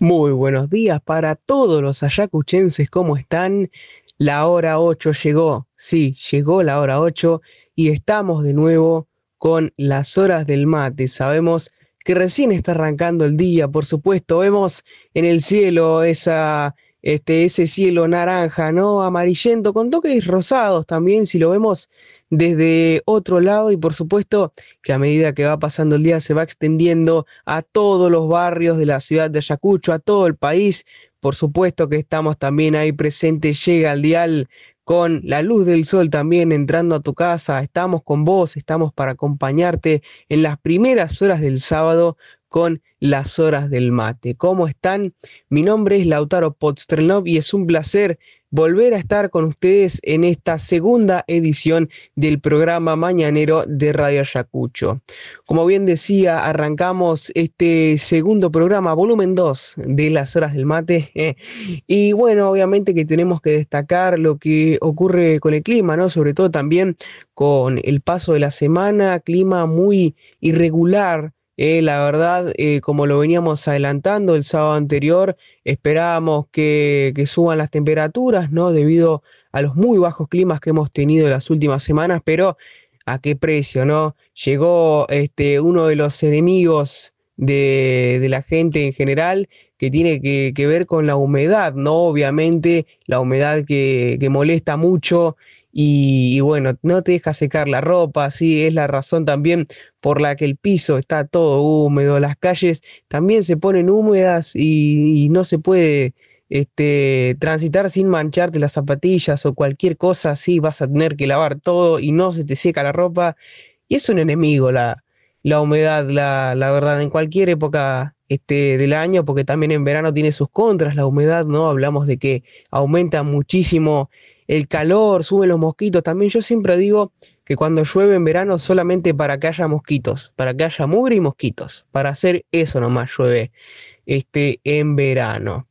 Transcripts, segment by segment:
Muy buenos días para todos los ayacuchenses, ¿cómo están? La hora 8 llegó, sí, llegó la hora 8 y estamos de nuevo con las horas del mate. Sabemos que recién está arrancando el día, por supuesto, vemos en el cielo esa este, ese cielo naranja, ¿no? Amarillento, con toques rosados también, si lo vemos desde otro lado y por supuesto que a medida que va pasando el día se va extendiendo a todos los barrios de la ciudad de Ayacucho, a todo el país. Por supuesto que estamos también ahí presentes, llega al dial con la luz del sol también entrando a tu casa. Estamos con vos, estamos para acompañarte en las primeras horas del sábado con las horas del mate. ¿Cómo están? Mi nombre es Lautaro Podstrelnov y es un placer volver a estar con ustedes en esta segunda edición del programa mañanero de Radio Ayacucho. Como bien decía, arrancamos este segundo programa, volumen 2 de las horas del mate. y bueno, obviamente que tenemos que destacar lo que ocurre con el clima, ¿no? Sobre todo también con el paso de la semana, clima muy irregular eh, la verdad, eh, como lo veníamos adelantando el sábado anterior, esperábamos que, suban las temperaturas, ¿no? Debido a los muy bajos climas que hemos tenido en las últimas semanas, pero ¿a qué precio, no? Llegó este, uno de los enemigos de, la gente en general que tiene que, ver con la humedad, ¿no? Obviamente la humedad que, que molesta mucho y, bueno, no te deja secar la ropa, sí, es la razón también por la que el piso está todo húmedo, las calles también se ponen húmedas y, no se puede este, transitar sin mancharte las zapatillas o cualquier cosa así, vas a tener que lavar todo y no se te seca la ropa. Y es un enemigo la, la humedad, la, la verdad, en cualquier época este, del año, porque también en verano tiene sus contras, la humedad, ¿no? Hablamos de que aumenta muchísimo el calor, suben los mosquitos. También yo siempre digo que cuando llueve en verano solamente para que haya mosquitos, para que haya mugre y mosquitos. Para hacer eso nomás llueve este, en verano.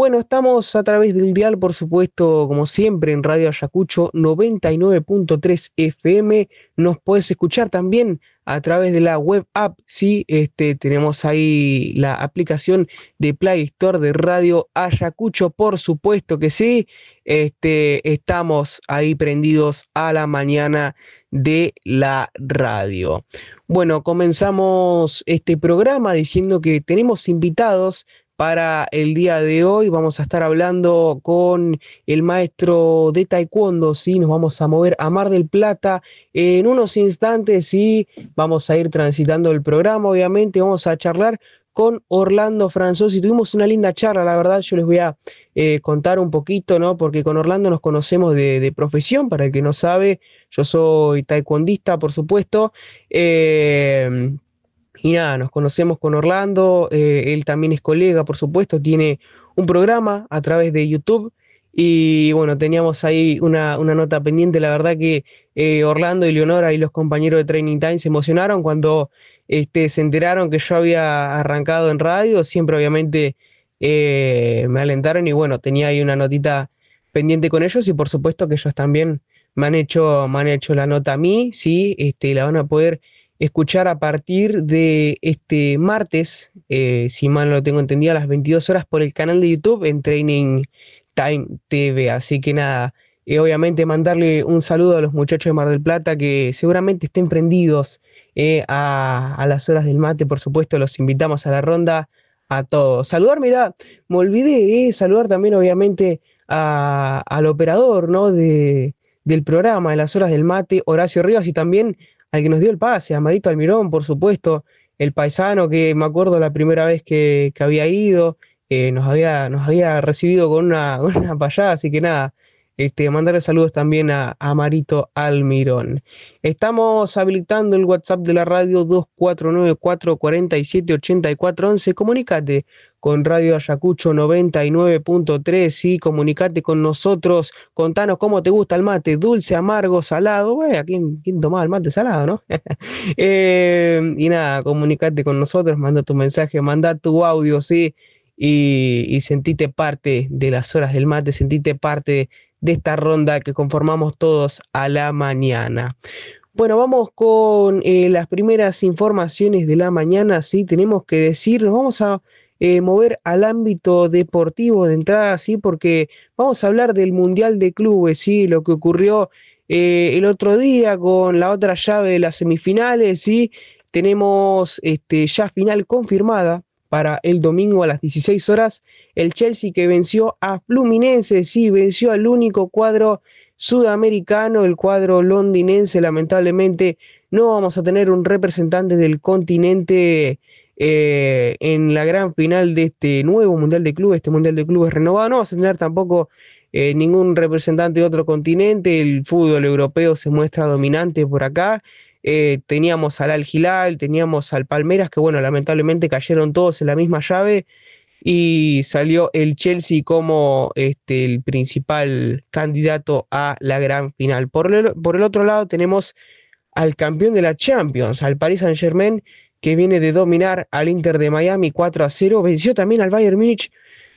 Bueno, estamos a través del dial, por supuesto, como siempre, en Radio Ayacucho 99.3 FM. Nos puedes escuchar también a través de la web app. Sí, este, tenemos ahí la aplicación de Play Store de Radio Ayacucho, por supuesto que sí. Este, estamos ahí prendidos a la mañana de la radio. Bueno, comenzamos este programa diciendo que tenemos invitados para el día de hoy. Vamos a estar hablando con el maestro de taekwondo, ¿sí? Nos vamos a mover a Mar del Plata en unos instantes y vamos a ir transitando el programa, obviamente. Vamos a charlar con Orlando y Tuvimos una linda charla, la verdad, yo les voy a eh, contar un poquito, ¿no? Porque con Orlando nos conocemos de, profesión, para el que no sabe, yo soy taekwondista, por supuesto. Eh, y nada, nos conocemos con Orlando, eh, él también es colega, por supuesto, tiene un programa a través de YouTube. Y bueno, teníamos ahí una, nota pendiente. La verdad que eh, Orlando y Leonora y los compañeros de Training Time se emocionaron cuando este, se enteraron que yo había arrancado en radio. Siempre, obviamente, eh, me alentaron y bueno, tenía ahí una notita pendiente con ellos. Y por supuesto que ellos también me han hecho, me han hecho la nota a mí. Sí, este, la van a poder escuchar a partir de este martes, eh, si mal no lo tengo entendido, a las 22 horas por el canal de YouTube en Training Time TV. Así que nada, eh, obviamente mandarle un saludo a los muchachos de Mar del Plata que seguramente estén prendidos eh, a, las horas del mate, por supuesto, los invitamos a la ronda a todos. Saludar, mira, me olvidé, saludar también obviamente al operador ¿no? de, del programa de las horas del mate, Horacio Rivas, y también al que nos dio el pase, a Marito Almirón, por supuesto, el paisano que me acuerdo la primera vez que, había ido, eh, nos, había, nos había recibido con una, una payada, así que nada, este, mandarle saludos también a, Marito Almirón. Estamos habilitando el WhatsApp de la radio 2494478411. Comunicate con Radio Ayacucho 99.3 y comunicate con nosotros. Contanos cómo te gusta el mate, dulce, amargo, salado. Bueno, ¿quién, quién toma el mate salado, no? Eh, y nada, comunicate con nosotros, manda tu mensaje, manda tu audio, sí. Y, y sentite parte de las horas del mate, sentite parte de esta ronda que conformamos todos a la mañana. Bueno, vamos con eh, las primeras informaciones de la mañana. Sí, tenemos que decir, nos vamos a eh, mover al ámbito deportivo de entrada, sí, porque vamos a hablar del Mundial de Clubes, sí, lo que ocurrió eh, el otro día con la otra llave de las semifinales, sí, tenemos este, ya final confirmada para el domingo a las 16 horas. El Chelsea que venció a Fluminense, sí, venció al único cuadro sudamericano, el cuadro londinense. Lamentablemente no vamos a tener un representante del continente eh, en la gran final de este nuevo Mundial de Clubes, este Mundial de Clubes renovado. No vamos a tener tampoco eh, ningún representante de otro continente. El fútbol europeo se muestra dominante por acá. Eh, teníamos al Al Hilal, teníamos al Palmeras, que bueno, lamentablemente cayeron todos en la misma llave y salió el Chelsea como este, el principal candidato a la gran final. Por el, otro lado tenemos al campeón de la Champions, al Paris Saint Germain, que viene de dominar al Inter de Miami 4 a 0, venció también al Bayern Múnich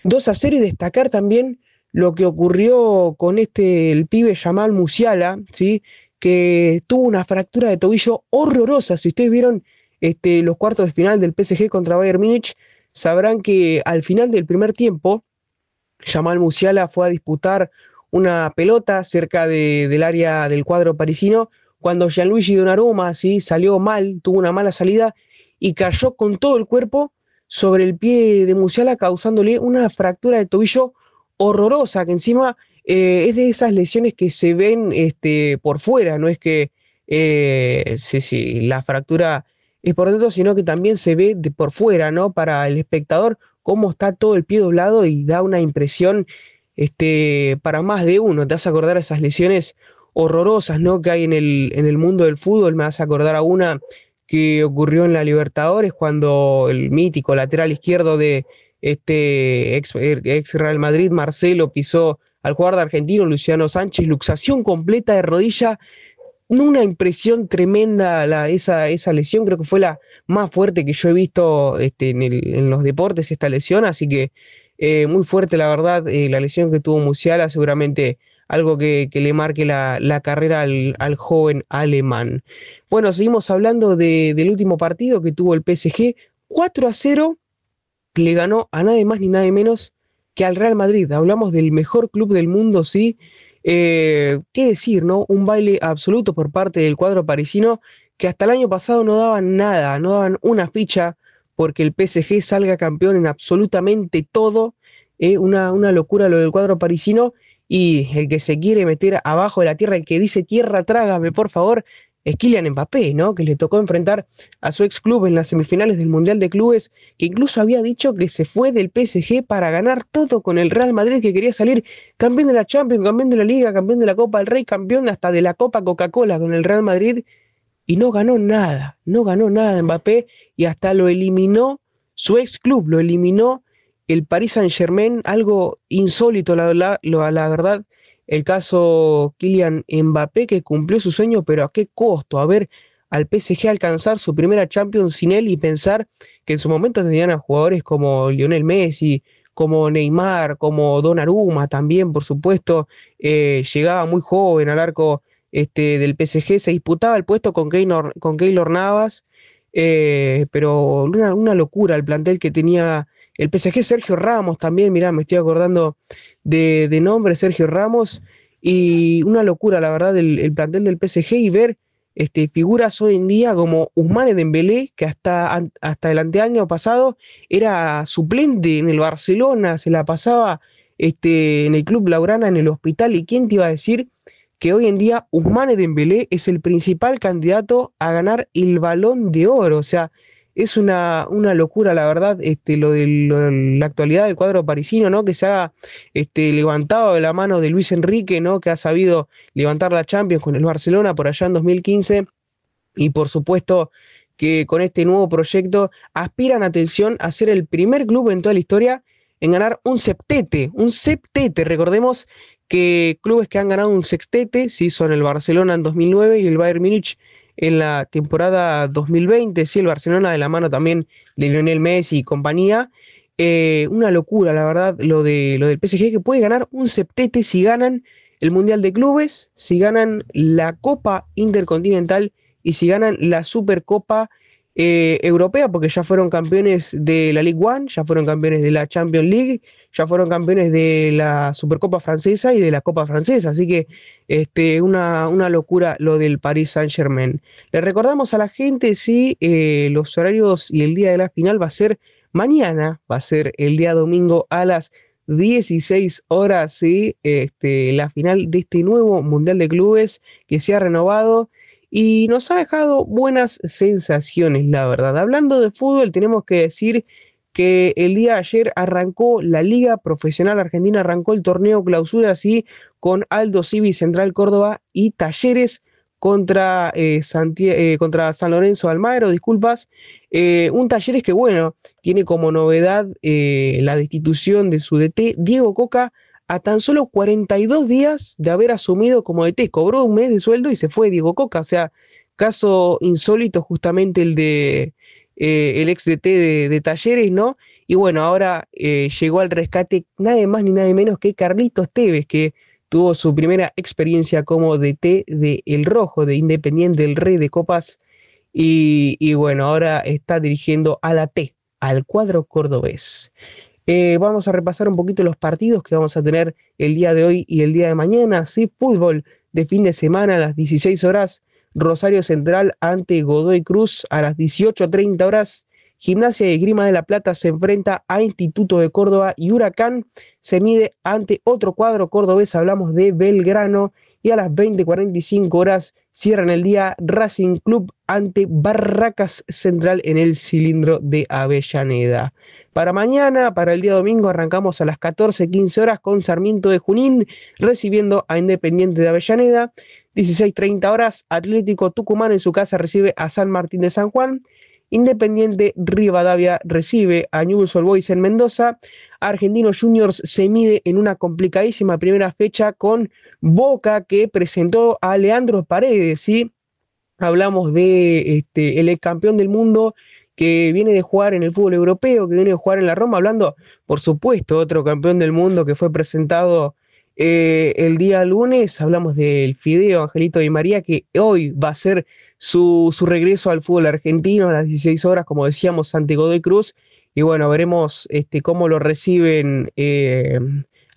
2 a 0 y destacar también lo que ocurrió con este el pibe Jamal Musiala, ¿sí? Que tuvo una fractura de tobillo horrorosa. Si ustedes vieron este, los cuartos de final del PSG contra Bayern Múnich, sabrán que al final del primer tiempo, Jamal Musiala fue a disputar una pelota cerca del área del cuadro parisino, cuando Gianluigi Donnarumma ¿sí? salió mal, tuvo una mala salida y cayó con todo el cuerpo sobre el pie de Musiala, causándole una fractura de tobillo horrorosa, que encima eh, es de esas lesiones que se ven este, por fuera, no es que eh, la fractura es por dentro, sino que también se ve de por fuera, ¿no? Para el espectador, cómo está todo el pie doblado y da una impresión este, para más de uno. Te a acordar esas lesiones horrorosas, ¿no? Que hay en el, en el mundo del fútbol. Me a acordar a una que ocurrió en la Libertadores cuando el mítico lateral izquierdo de este ex, ex Real Madrid, Marcelo, pisó al jugador de argentino Luciano Sánchez, luxación completa de rodilla, una impresión tremenda la, esa, esa lesión, creo que fue la más fuerte que yo he visto este, en, los deportes, esta lesión, así que eh, muy fuerte la verdad, eh, la lesión que tuvo Musiala, seguramente algo que, le marque la, carrera al, joven alemán. Bueno, seguimos hablando del último partido que tuvo el PSG, 4 a 0, le ganó a nadie más ni nadie menos que al Real Madrid. Hablamos del mejor club del mundo, sí. Eh, ¿Qué decir, no? Un baile absoluto por parte del cuadro parisino que hasta el año pasado no daban nada, no daban una ficha porque el PSG salga campeón en absolutamente todo. Eh, una, una locura lo del cuadro parisino. Y el que se quiere meter abajo de la tierra, el que dice tierra, trágame, por favor, es Kylian Mbappé, ¿no? Que le tocó enfrentar a su ex club en las semifinales del Mundial de Clubes, que incluso había dicho que se fue del PSG para ganar todo con el Real Madrid, que quería salir campeón de la Champions, campeón de la Liga, campeón de la Copa del Rey, campeón hasta de la Copa Coca-Cola con el Real Madrid, y no ganó nada, no ganó nada Mbappé, y hasta lo eliminó su ex club, lo eliminó el Paris Saint Germain, algo insólito, la verdad el caso Kylian Mbappé, que cumplió su sueño, pero ¿a qué costo? A ver, al PSG alcanzar su primera Champions sin él y pensar que en su momento tenían a jugadores como Lionel Messi, como Neymar, como Donnarumma también, por supuesto, eh, llegaba muy joven al arco este, del PSG, se disputaba el puesto con Keylor, con Navas, eh, pero una, locura el plantel que tenía el PSG, Sergio Ramos también, mirá, me estoy acordando de, nombre, Sergio Ramos, y una locura, la verdad, el, plantel del PSG y ver este, figuras hoy en día como Usmane Dembélé, que hasta, hasta el anteaño pasado era suplente en el Barcelona, se la pasaba este, en el Club Laurana, en el hospital, y quién te iba a decir que hoy en día Usmane Dembélé es el principal candidato a ganar el balón de oro, o sea, es una, una locura, la verdad, este, lo de, la actualidad del cuadro parisino, ¿no? Que se ha este, levantado de la mano de Luis Enrique, ¿no? Que ha sabido levantar la Champions con el Barcelona por allá en 2015. Y por supuesto que con este nuevo proyecto aspiran, atención, a ser el primer club en toda la historia en ganar un septete, un septete. Recordemos que clubes que han ganado un sextete, sí, son el Barcelona en 2009 y el Bayern Múnich en la temporada 2020, sí, el Barcelona de la mano también de Lionel Messi y compañía. Eh, una locura, la verdad, lo, de, lo del PSG que puede ganar un septete si ganan el Mundial de Clubes, si ganan la Copa Intercontinental y si ganan la Supercopa eh, europea, porque ya fueron campeones de la Ligue 1, ya fueron campeones de la Champions League, ya fueron campeones de la Supercopa Francesa y de la Copa Francesa. Así que este, una, una locura lo del Paris Saint-Germain. Le recordamos a la gente si eh, los horarios y el día de la final va a ser mañana, va a ser el día domingo a las 16 horas, ¿sí? este, la final de este nuevo Mundial de Clubes que se ha renovado y nos ha dejado buenas sensaciones, la verdad. Hablando de fútbol, tenemos que decir que el día de ayer arrancó la Liga Profesional Argentina, arrancó el torneo clausura así con Aldo Civi Central Córdoba y Talleres contra, eh, eh, contra San Lorenzo Almagro, disculpas. Eh, un Talleres que, bueno, tiene como novedad la destitución de su DT, Diego Coca, a tan solo 42 días de haber asumido como DT. Cobró un mes de sueldo y se fue Diego Coca. O sea, caso insólito justamente el de eh, el ex DT de, Talleres, ¿no? Y bueno, ahora eh, llegó al rescate nada más ni nada menos que Carlitos Tevez, que tuvo su primera experiencia como DT de El Rojo, de Independiente del Rey de Copas. Y, y bueno, ahora está dirigiendo a la T, al cuadro cordobés. Eh, vamos a repasar un poquito los partidos que vamos a tener el día de hoy y el día de mañana. Sí, fútbol de fin de semana a las 16 horas. Rosario Central ante Godoy Cruz a las 18.30 horas. Gimnasia de Grima de la Plata se enfrenta a Instituto de Córdoba y Huracán se mide ante otro cuadro cordobés. Hablamos de Belgrano y a las 20.45 horas cierran el día Racing Club ante Barracas Central en el cilindro de Avellaneda. Para mañana, para el día domingo, arrancamos a las 14.15 horas con Sarmiento de Junín recibiendo a Independiente de Avellaneda. 16.30 horas, Atlético Tucumán en su casa recibe a San Martín de San Juan. Independiente Rivadavia recibe a Newell's Old Boys en Mendoza. Argentinos Juniors se mide en una complicadísima primera fecha con Boca que presentó a Leandro Paredes. ¿sí? Hablamos de este, el campeón del mundo que viene de jugar en el fútbol europeo, que viene de jugar en la Roma, hablando, por supuesto, otro campeón del mundo que fue presentado eh, el día lunes hablamos del Fideo Angelito Di María, que hoy va a ser su, regreso al fútbol argentino a las 16 horas, como decíamos, Santiago de Cruz. Y bueno, veremos este, cómo lo reciben eh,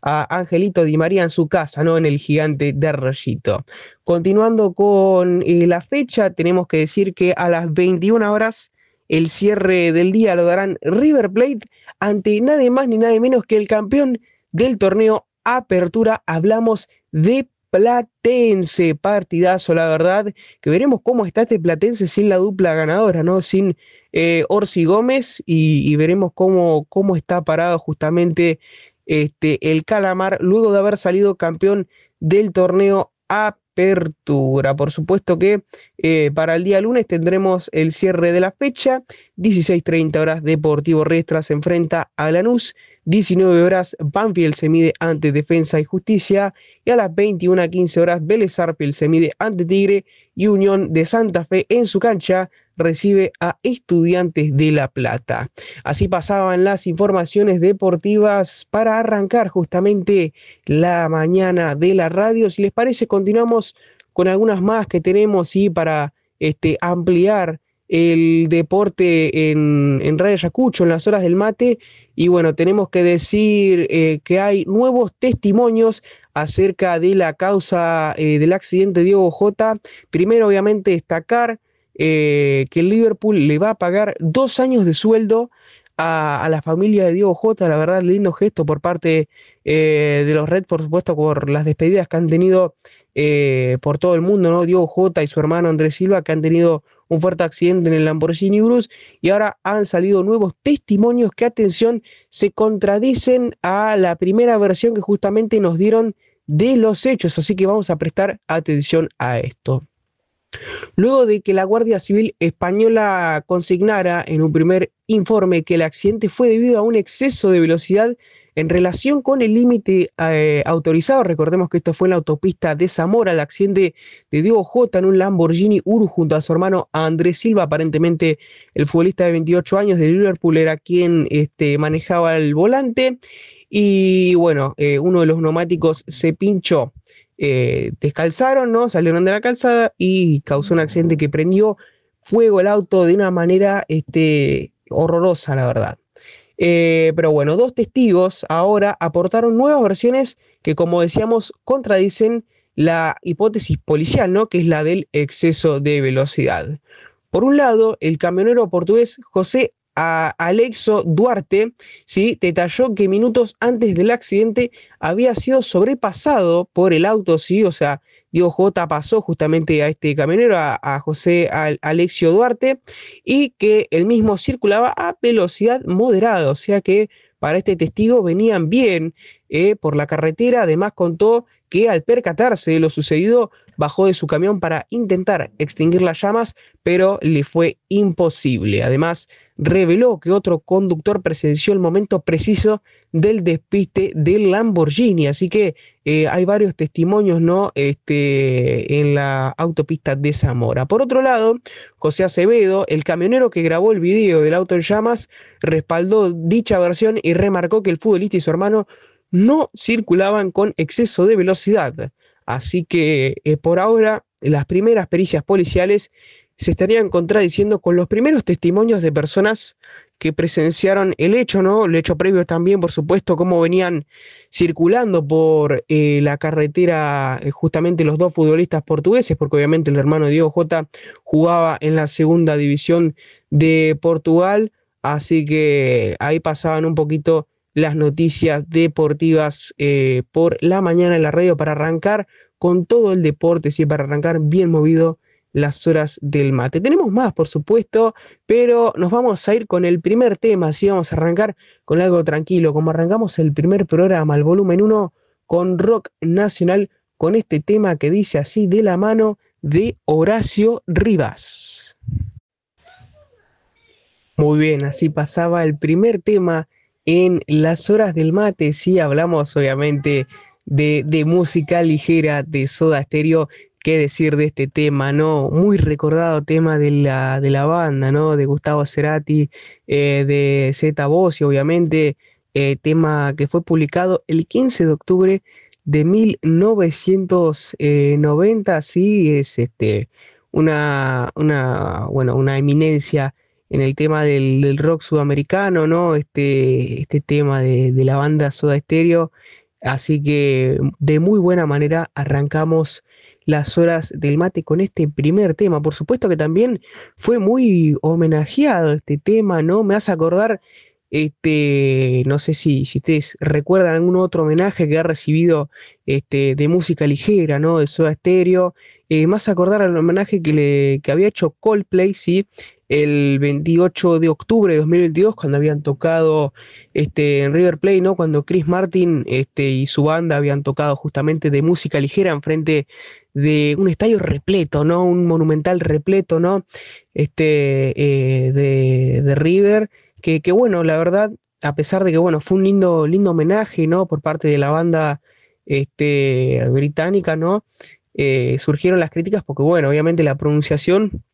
a Angelito Di María en su casa, ¿no? En el gigante de Rayito. Continuando con eh, la fecha, tenemos que decir que a las 21 horas el cierre del día lo darán River Plate ante nada más ni nada menos que el campeón del torneo apertura hablamos de Platense, partidazo, la verdad, que veremos cómo está este Platense sin la dupla ganadora, ¿no? Sin eh, Orsi Gómez y, veremos cómo, cómo está parado justamente este, el Calamar luego de haber salido campeón del torneo apertura. Por supuesto que eh, para el día lunes tendremos el cierre de la fecha, 16.30 horas Deportivo Restra se enfrenta a Lanús 19 horas, Banfield se mide ante Defensa y Justicia y a las 21 a 15 horas, Vélez se mide ante Tigre y Unión de Santa Fe en su cancha recibe a Estudiantes de La Plata. Así pasaban las informaciones deportivas para arrancar justamente la mañana de la radio. Si les parece, continuamos con algunas más que tenemos y para este, ampliar el deporte en, en Radio Yacucho, en las horas del mate. Y bueno, tenemos que decir eh, que hay nuevos testimonios acerca de la causa eh, del accidente de Diego J. Primero, obviamente, destacar eh, que el Liverpool le va a pagar dos años de sueldo a, la familia de Diego J. La verdad, lindo gesto por parte de los Reds, por supuesto, por las despedidas que han tenido por todo el mundo, ¿no? Diego J. y su hermano Andrés Silva, que han tenido un fuerte accidente en el Lamborghini Urus y ahora han salido nuevos testimonios que, atención, se contradicen a la primera versión que justamente nos dieron de los hechos, así que vamos a prestar atención a esto. Luego de que la Guardia Civil española consignara en un primer informe que el accidente fue debido a un exceso de velocidad en relación con el límite eh, autorizado, recordemos que esto fue en la autopista de Zamora, el accidente de Diego J en un Lamborghini Uru junto a su hermano Andrés Silva, aparentemente el futbolista de 28 años de Liverpool era quien este, manejaba el volante y bueno, eh, uno de los neumáticos se pinchó. Eh, descalzaron, ¿no? Salieron de la calzada y causó un accidente que prendió fuego el auto de una manera este, horrorosa, la verdad. Eh, pero bueno, dos testigos ahora aportaron nuevas versiones que, como decíamos, contradicen la hipótesis policial, ¿no? Que es la del exceso de velocidad. Por un lado, el camionero portugués José Alexo Duarte, ¿sí? detalló que minutos antes del accidente había sido sobrepasado por el auto, ¿sí? o sea, Diego J pasó justamente a este camionero, a, José Alexio Duarte, y que el mismo circulaba a velocidad moderada, o sea que para este testigo venían bien eh, por la carretera, además contó que al percatarse de lo sucedido bajó de su camión para intentar extinguir las llamas, pero le fue imposible. Además, reveló que otro conductor presenció el momento preciso del despiste del Lamborghini. Así que eh, hay varios testimonios ¿no? este, en la autopista de Zamora. Por otro lado, José Acevedo, el camionero que grabó el video del auto en llamas, respaldó dicha versión y remarcó que el futbolista y su hermano no circulaban con exceso de velocidad. Así que eh, por ahora las primeras pericias policiales se estarían contradiciendo con los primeros testimonios de personas que presenciaron el hecho, ¿no? El hecho previo también, por supuesto, cómo venían circulando por eh, la carretera eh, justamente los dos futbolistas portugueses, porque obviamente el hermano Diego J jugaba en la segunda división de Portugal, así que ahí pasaban un poquito las noticias deportivas eh, por la mañana en la radio para arrancar con todo el deporte, sí, para arrancar bien movido las horas del mate. Tenemos más, por supuesto, pero nos vamos a ir con el primer tema, así vamos a arrancar con algo tranquilo, como arrancamos el primer programa, el volumen 1, con rock nacional, con este tema que dice así de la mano de Horacio Rivas. Muy bien, así pasaba el primer tema en las horas del mate, sí, hablamos obviamente de, música ligera, de soda estéreo, qué decir de este tema, ¿no? Muy recordado tema de la, de la banda, ¿no? De Gustavo Cerati, eh, de Zeta Bossi, obviamente, eh, tema que fue publicado el 15 de octubre de 1990, sí, es este, una, una, bueno, una eminencia en el tema del, rock sudamericano, ¿no? Este, este tema de, la banda Soda Stereo. Así que de muy buena manera arrancamos las horas del mate con este primer tema. Por supuesto que también fue muy homenajeado este tema, ¿no? Me hace acordar, este, no sé si, si ustedes recuerdan algún otro homenaje que ha recibido este, de música ligera, ¿no? De Soda Stereo. Eh, más acordar al homenaje que, le, que había hecho Coldplay, ¿sí? El 28 de octubre de 2022, cuando habían tocado este, en River Plate, ¿no? Cuando Chris Martin este, y su banda habían tocado justamente de música ligera en frente de un estadio repleto, ¿no? Un monumental repleto, ¿no? Este, eh, de, River, que, que, bueno, la verdad, a pesar de que, bueno, fue un lindo, lindo homenaje, ¿no? Por parte de la banda este, británica, ¿no? Eh, surgieron las críticas porque, bueno, obviamente la pronunciación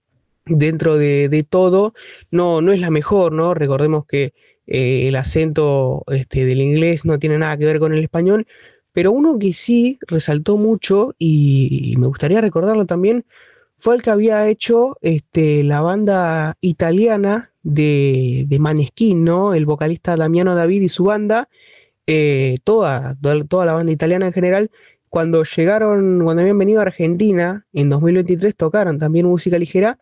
dentro de, todo no, no es la mejor, ¿no? Recordemos que eh, el acento este, del inglés no tiene nada que ver con el español, pero uno que sí resaltó mucho y, me gustaría recordarlo también fue el que había hecho este, la banda italiana de, de Maneskin, ¿no? El vocalista Damiano David y su banda, eh, toda, toda la banda italiana en general, cuando llegaron, cuando habían venido a Argentina en 2023, tocaron también música ligera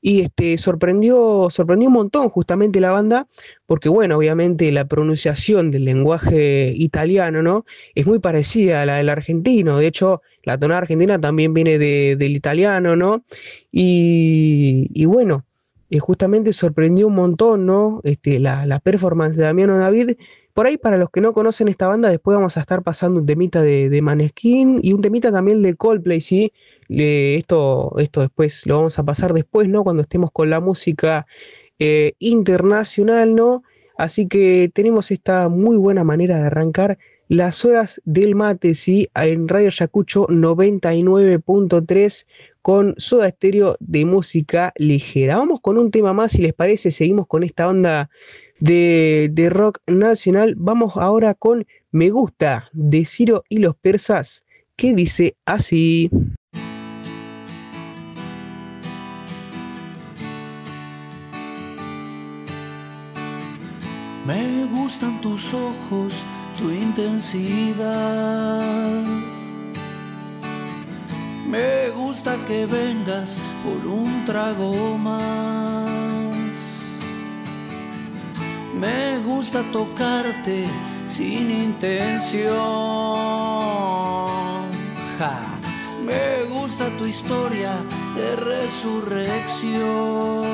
y este, sorprendió, sorprendió un montón justamente la banda, porque bueno, obviamente la pronunciación del lenguaje italiano, ¿no? Es muy parecida a la del argentino, de hecho, la tonada argentina también viene del italiano, ¿no? Y, bueno, eh, justamente sorprendió un montón, ¿no? Este, la, la performance de Damiano David por ahí, para los que no conocen esta banda, después vamos a estar pasando un temita de, de Maneskin y un temita también de Coldplay, ¿sí? esto, esto después lo vamos a pasar después, ¿no? Cuando estemos con la música eh, internacional, ¿no? Así que tenemos esta muy buena manera de arrancar las horas del mate, ¿sí? En Radio Yacucho 99.3 con Soda Estéreo de música ligera. Vamos con un tema más, si les parece, seguimos con esta onda de, de rock nacional. Vamos ahora con Me Gusta de Ciro y los Persas, que dice así. Me gustan tus ojos, tu intensidad me gusta que vengas por un trago más. Me gusta tocarte sin intención. Me gusta tu historia de resurrección.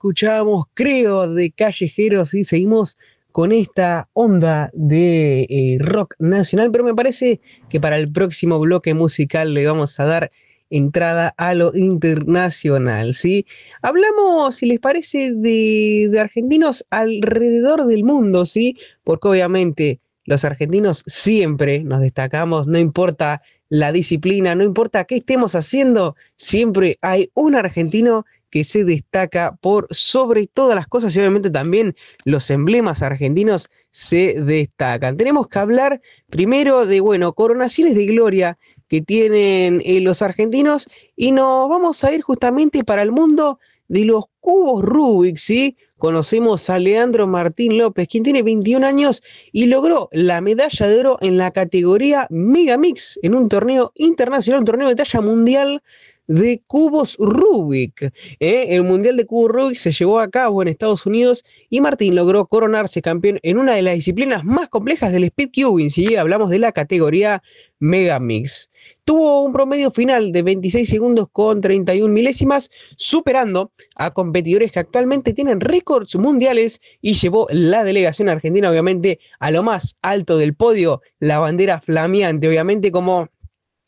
Escuchábamos, creo, de callejeros y seguimos con esta onda de eh, rock nacional, pero me parece que para el próximo bloque musical le vamos a dar entrada a lo internacional, ¿sí? Hablamos, si les parece, de, de argentinos alrededor del mundo, ¿sí? Porque obviamente los argentinos siempre nos destacamos, no importa la disciplina, no importa qué estemos haciendo, siempre hay un argentino que se destaca por sobre todas las cosas y obviamente también los emblemas argentinos se destacan. Tenemos que hablar primero de, bueno, coronaciones de gloria que tienen eh, los argentinos y nos vamos a ir justamente para el mundo de los cubos Rubik, ¿sí? Conocemos a Leandro Martín López, quien tiene 21 años y logró la medalla de oro en la categoría Megamix en un torneo internacional, un torneo de talla mundial de cubos Rubik. ¿eh? El Mundial de Cubos Rubik se llevó a cabo en Estados Unidos y Martín logró coronarse campeón en una de las disciplinas más complejas del speed cubing. Si hablamos de la categoría Megamix. Tuvo un promedio final de 26 segundos con 31 milésimas, superando a competidores que actualmente tienen récords mundiales y llevó la delegación argentina, obviamente, a lo más alto del podio, la bandera flameante, obviamente, como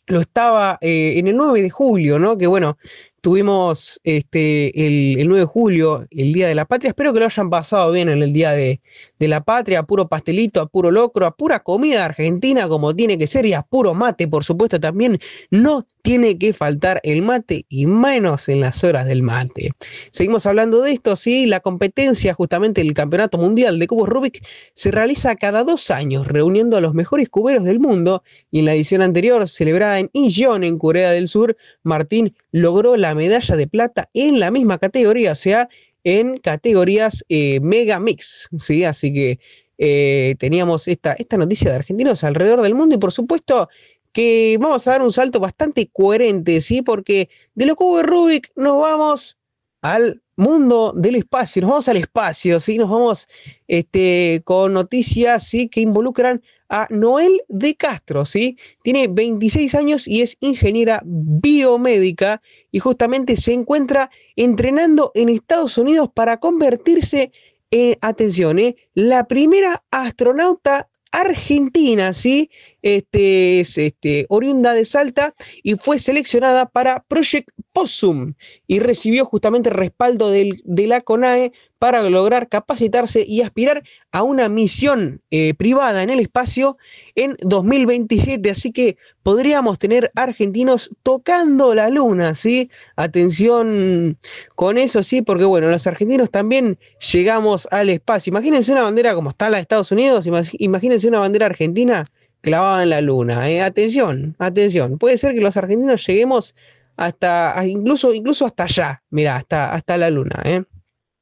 lo estaba eh, en el 9 de julio, ¿no? Que bueno, tuvimos este, el, 9 de julio, el Día de la Patria. Espero que lo hayan pasado bien en el Día de, la Patria, a puro pastelito, a puro locro, a pura comida argentina como tiene que ser y a puro mate, por supuesto, también no tiene que faltar el mate y menos en las horas del mate. Seguimos hablando de esto, sí, la competencia justamente del Campeonato Mundial de Cubos Rubik se realiza cada dos años, reuniendo a los mejores cuberos del mundo y en la edición anterior, celebrada en Incheon, en Corea del Sur, Martín logró la medalla de plata en la misma categoría, o sea, en categorías eh, Mega Mix, ¿sí? Así que eh, teníamos esta, esta noticia de argentinos alrededor del mundo y por supuesto que vamos a dar un salto bastante coherente, ¿sí? Porque de lo de Rubik nos vamos al mundo del espacio, nos vamos al espacio, ¿sí? Nos vamos este, con noticias, ¿sí? Que involucran a Noel de Castro, ¿sí? Tiene 26 años y es ingeniera biomédica y justamente se encuentra entrenando en Estados Unidos para convertirse en, atención, ¿eh? la primera astronauta argentina, ¿sí? Este, es este, oriunda de Salta y fue seleccionada para Project Possum y recibió justamente el respaldo del, de la CONAE para lograr capacitarse y aspirar a una misión eh, privada en el espacio en 2027. Así que podríamos tener argentinos tocando la luna, ¿sí? Atención con eso, sí, porque bueno, los argentinos también llegamos al espacio. Imagínense una bandera como está la de Estados Unidos, imagínense una bandera argentina clavada en la luna. ¿eh? Atención, atención. Puede ser que los argentinos lleguemos hasta, incluso, incluso hasta allá, mira, hasta, hasta la luna. ¿eh?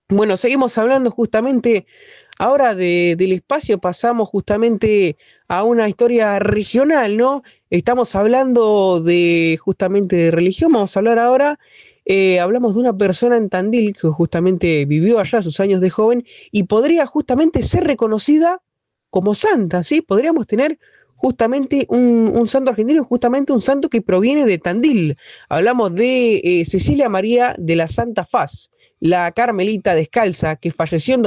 Bueno, seguimos hablando justamente ahora del espacio, pasamos justamente a una historia regional, ¿no? Estamos hablando de justamente de religión, vamos a hablar ahora, eh, hablamos de una persona en Tandil que justamente vivió allá sus años de joven y podría justamente ser reconocida como santa, ¿sí? Podríamos tener justamente un, santo argentino, justamente un santo que proviene de Tandil. Hablamos de eh, Cecilia María de la Santa Faz la Carmelita Descalza, que falleció en,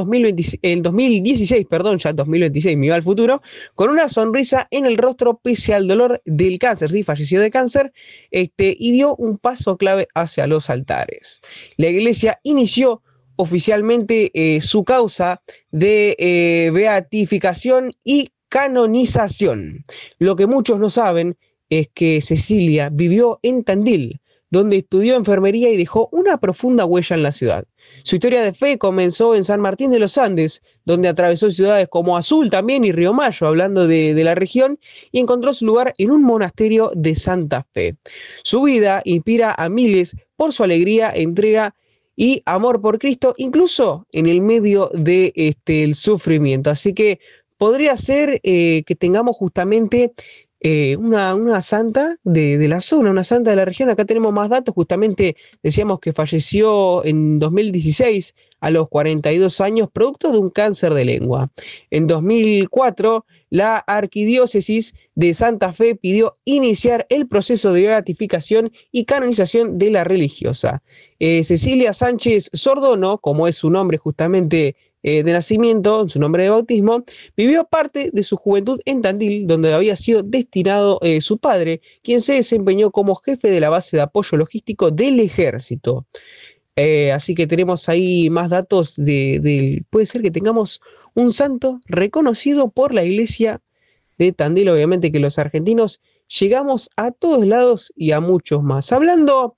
2016, perdón, ya 2026, me iba al futuro, con una sonrisa en el rostro pese al dolor del cáncer, sí, falleció de cáncer, este, y dio un paso clave hacia los altares. La iglesia inició oficialmente eh, su causa de eh, beatificación y canonización. Lo que muchos no saben es que Cecilia vivió en Tandil, donde estudió enfermería y dejó una profunda huella en la ciudad. Su historia de fe comenzó en San Martín de los Andes, donde atravesó ciudades como Azul también y Río Mayo, hablando de, la región, y encontró su lugar en un monasterio de Santa Fe. Su vida inspira a miles por su alegría, entrega y amor por Cristo, incluso en el medio de este, sufrimiento. Así que podría ser eh, que tengamos justamente eh, una, santa de, de, la zona, una santa de la región. Acá tenemos más datos, justamente decíamos que falleció en 2016 a los 42 años, producto de un cáncer de lengua. En 2004, la arquidiócesis de Santa Fe pidió iniciar el proceso de beatificación y canonización de la religiosa. Eh, Cecilia Sánchez Sordono, como es su nombre justamente eh, de nacimiento, su nombre de bautismo, vivió parte de su juventud en Tandil, donde había sido destinado eh, su padre, quien se desempeñó como jefe de la base de apoyo logístico del ejército. Eh, así que tenemos ahí más datos de, puede ser que tengamos un santo reconocido por la iglesia de Tandil, obviamente que los argentinos llegamos a todos lados y a muchos más. Hablando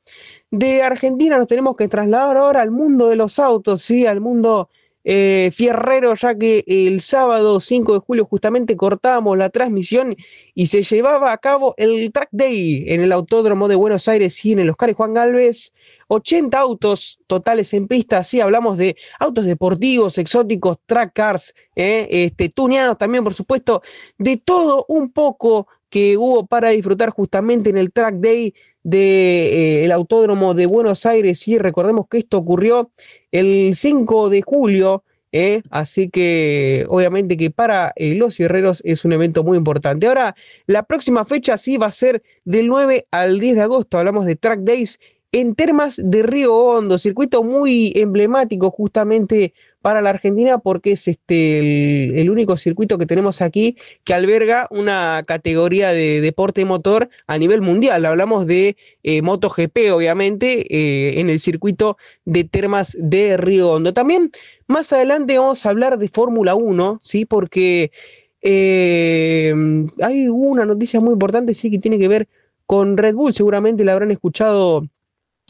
de Argentina, nos tenemos que trasladar ahora al mundo de los autos, ¿sí? al mundo eh, fierrero, ya que el sábado 5 de julio justamente cortábamos la transmisión y se llevaba a cabo el Track Day en el Autódromo de Buenos Aires y en el Oscar y Juan Galvez. 80 autos totales en pista, sí, hablamos de autos deportivos, exóticos, track cars, eh, este, tuneados también, por supuesto, de todo un poco que hubo para disfrutar justamente en el Track Day del de, eh, Autódromo de Buenos Aires y recordemos que esto ocurrió el 5 de julio, eh, así que obviamente que para los guerreros es un evento muy importante. Ahora, la próxima fecha sí va a ser del 9 al 10 de agosto, hablamos de Track Days en Termas de Río Hondo, circuito muy emblemático justamente para la Argentina porque es este el, único circuito que tenemos aquí que alberga una categoría de deporte motor a nivel mundial. Hablamos de eh, MotoGP, obviamente, eh, en el circuito de Termas de Río Hondo. También más adelante vamos a hablar de Fórmula 1, ¿sí? Porque eh, hay una noticia muy importante, sí, que tiene que ver con Red Bull. Seguramente la habrán escuchado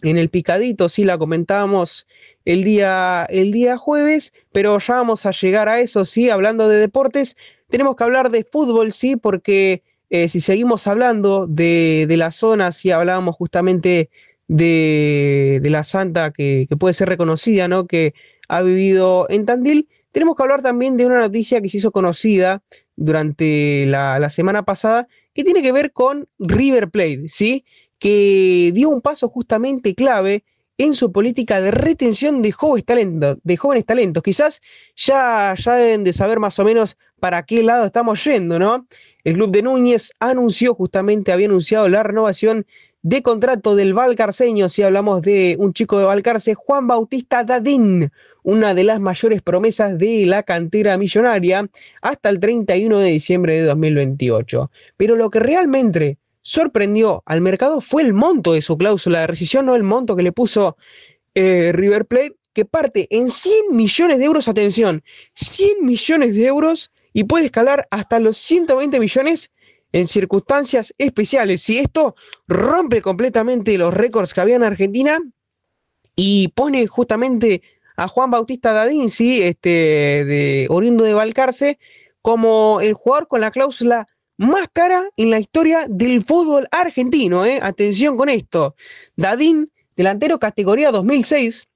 en el picadito, sí la comentábamos el día, el día jueves, pero ya vamos a llegar a eso, sí, hablando de deportes, tenemos que hablar de fútbol, sí, porque eh, si seguimos hablando de, de la zona, si hablábamos justamente de, de la santa que, que, puede ser reconocida, ¿no? Que ha vivido en Tandil, tenemos que hablar también de una noticia que se hizo conocida durante la, la semana pasada, que tiene que ver con River Plate, ¿sí? Que dio un paso justamente clave en su política de retención de jóvenes talentos, de jóvenes talentos. Quizás ya, ya deben de saber más o menos para qué lado estamos yendo, ¿no? El club de Núñez anunció justamente, había anunciado la renovación de contrato del Valcarceño, si hablamos de un chico de Valcarce, Juan Bautista Dadín, una de las mayores promesas de la cantera millonaria, hasta el 31 de diciembre de 2028. Pero lo que realmente sorprendió al mercado fue el monto de su cláusula de rescisión, no el monto que le puso eh, River Plate, que parte en 100 millones de euros, atención, 100 millones de euros y puede escalar hasta los 120 millones en circunstancias especiales. Si esto rompe completamente los récords que había en Argentina y pone justamente a Juan Bautista Dadín, ¿sí? este, de oriundo de Balcarce, como el jugador con la cláusula más cara en la historia del fútbol argentino. ¿eh? Atención con esto. Dadín, delantero categoría 2006,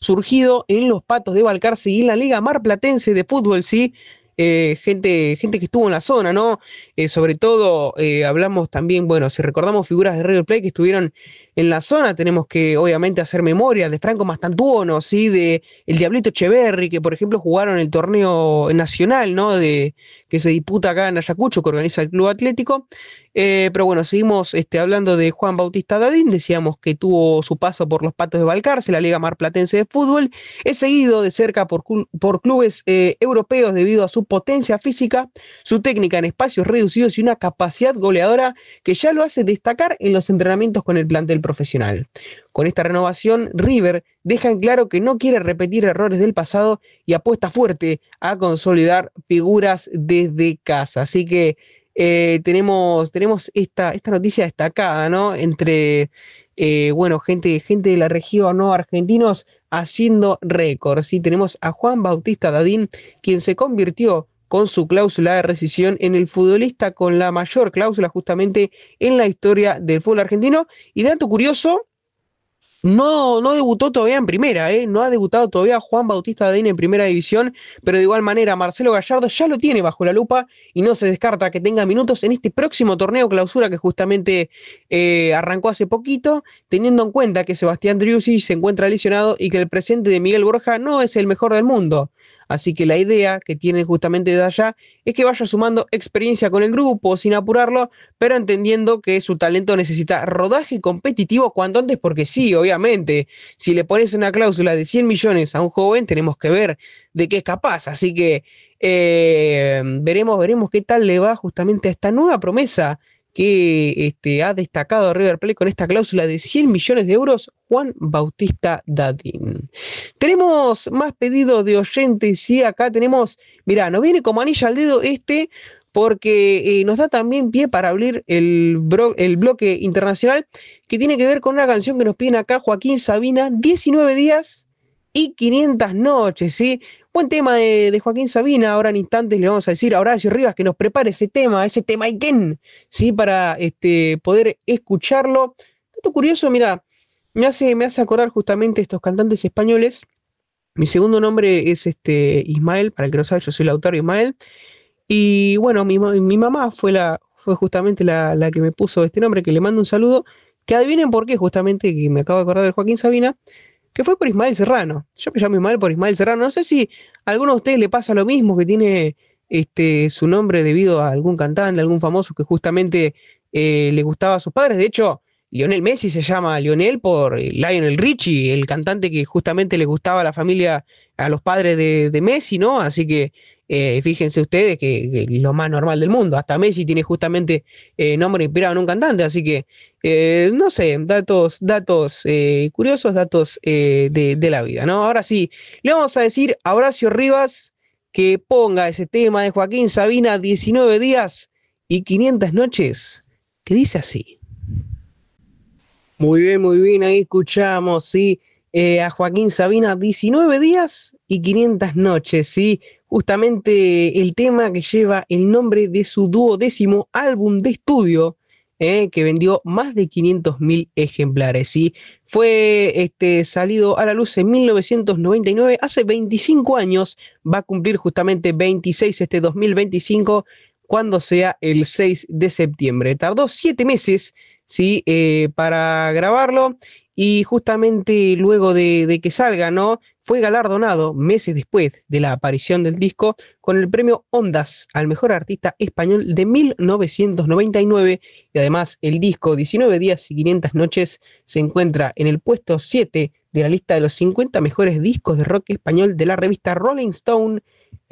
surgido en los Patos de Balcarce y en la Liga Marplatense de Fútbol, sí, eh, gente, gente que estuvo en la zona, ¿no? Eh, sobre todo eh, hablamos también, bueno, si recordamos figuras de River Plate que estuvieron en la zona, tenemos que obviamente hacer memoria de Franco Mastantuono, ¿sí? De el Diablito Echeverry, que por ejemplo jugaron el torneo nacional, ¿no? De, que se disputa acá en Ayacucho, que organiza el Club Atlético. pero bueno, seguimos este, hablando de Juan Bautista Dadín, decíamos que tuvo su paso por los Patos de Balcarce, la Liga Marplatense de Fútbol, es seguido de cerca por, por clubes europeos debido a su potencia física, su técnica en espacios reducidos y una capacidad goleadora que ya lo hace destacar en los entrenamientos con el plantel profesional. Con esta renovación, River deja en claro que no quiere repetir errores del pasado y apuesta fuerte a consolidar figuras desde casa. Así que eh, tenemos, tenemos esta, esta noticia destacada, ¿no? Entre, eh, bueno, gente, gente de la región, ¿no? Argentinos haciendo récords. Y tenemos a Juan Bautista Dadín, quien se convirtió con su cláusula de rescisión en el futbolista con la mayor cláusula justamente en la historia del fútbol argentino. Y dato curioso, no, no debutó todavía en primera, ¿eh? no ha debutado todavía Juan Bautista Dadín en primera división, pero de igual manera Marcelo Gallardo ya lo tiene bajo la lupa y no se descarta que tenga minutos en este próximo torneo clausura que justamente eh, arrancó hace poquito, teniendo en cuenta que Sebastián Driussi se encuentra lesionado y que el presente de Miguel Borja no es el mejor del mundo. Así que la idea que tienen justamente de allá es que vaya sumando experiencia con el grupo sin apurarlo, pero entendiendo que su talento necesita rodaje competitivo cuanto antes, porque sí, obviamente, si le pones una cláusula de 100 millones a un joven, tenemos que ver de qué es capaz. Así que eh, veremos, veremos qué tal le va justamente a esta nueva promesa que este, ha destacado River Plate con esta cláusula de 100 millones de euros, Juan Bautista Dadín. Tenemos más pedidos de oyentes y acá tenemos, mirá, nos viene como anilla al dedo este porque eh, nos da también pie para abrir el, el, bloque internacional que tiene que ver con una canción que nos piden acá Joaquín Sabina, 19 días y 500 noches, ¿sí? Buen tema de, Joaquín Sabina. Ahora en instantes le vamos a decir a Horacio Rivas que nos prepare ese tema, ese tema Iken, ¿sí? Para este, poder escucharlo. Dato curioso, mira, me hace, me hace acordar justamente estos cantantes españoles. Mi segundo nombre es este, Ismael, para el que no sabe, yo soy el autor Ismael. Y bueno, mi, mamá fue, la, fue justamente la, la, que me puso este nombre, que le mando un saludo. Que adivinen por qué, justamente, que me acabo de acordar de Joaquín Sabina que fue por Ismael Serrano. Yo me llamo Ismael por Ismael Serrano. No sé si a alguno de ustedes le pasa lo mismo, que tiene este, su nombre debido a algún cantante, algún famoso que justamente eh, le gustaba a sus padres. De hecho, Lionel Messi se llama Lionel por Lionel Richie, el cantante que justamente le gustaba a la familia, a los padres de, de Messi, ¿no? Así que eh, fíjense ustedes que, lo más normal del mundo. Hasta Messi tiene justamente eh, nombre inspirado en un cantante, así que eh, no sé, datos, datos curiosos, datos de, de, la vida, ¿no? Ahora sí, le vamos a decir a Horacio Rivas que ponga ese tema de Joaquín Sabina, 19 días y 500 noches, que dice así. Muy bien, muy bien, ahí escuchamos, sí. a Joaquín Sabina, 19 días y 500 noches, ¿sí? justamente el tema que lleva el nombre de su duodécimo álbum de estudio, eh, que vendió más de 500.000 ejemplares. ¿sí? Fue este, salido a la luz en 1999, hace 25 años, va a cumplir justamente 26 este 2025, cuando sea el 6 de septiembre. Tardó siete meses ¿sí? Eh, para grabarlo y justamente luego de, que salga, ¿no? Fue galardonado meses después de la aparición del disco con el premio Ondas al mejor artista español de 1999 y además el disco 19 días y 500 noches se encuentra en el puesto 7 de la lista de los 50 mejores discos de rock español de la revista Rolling Stone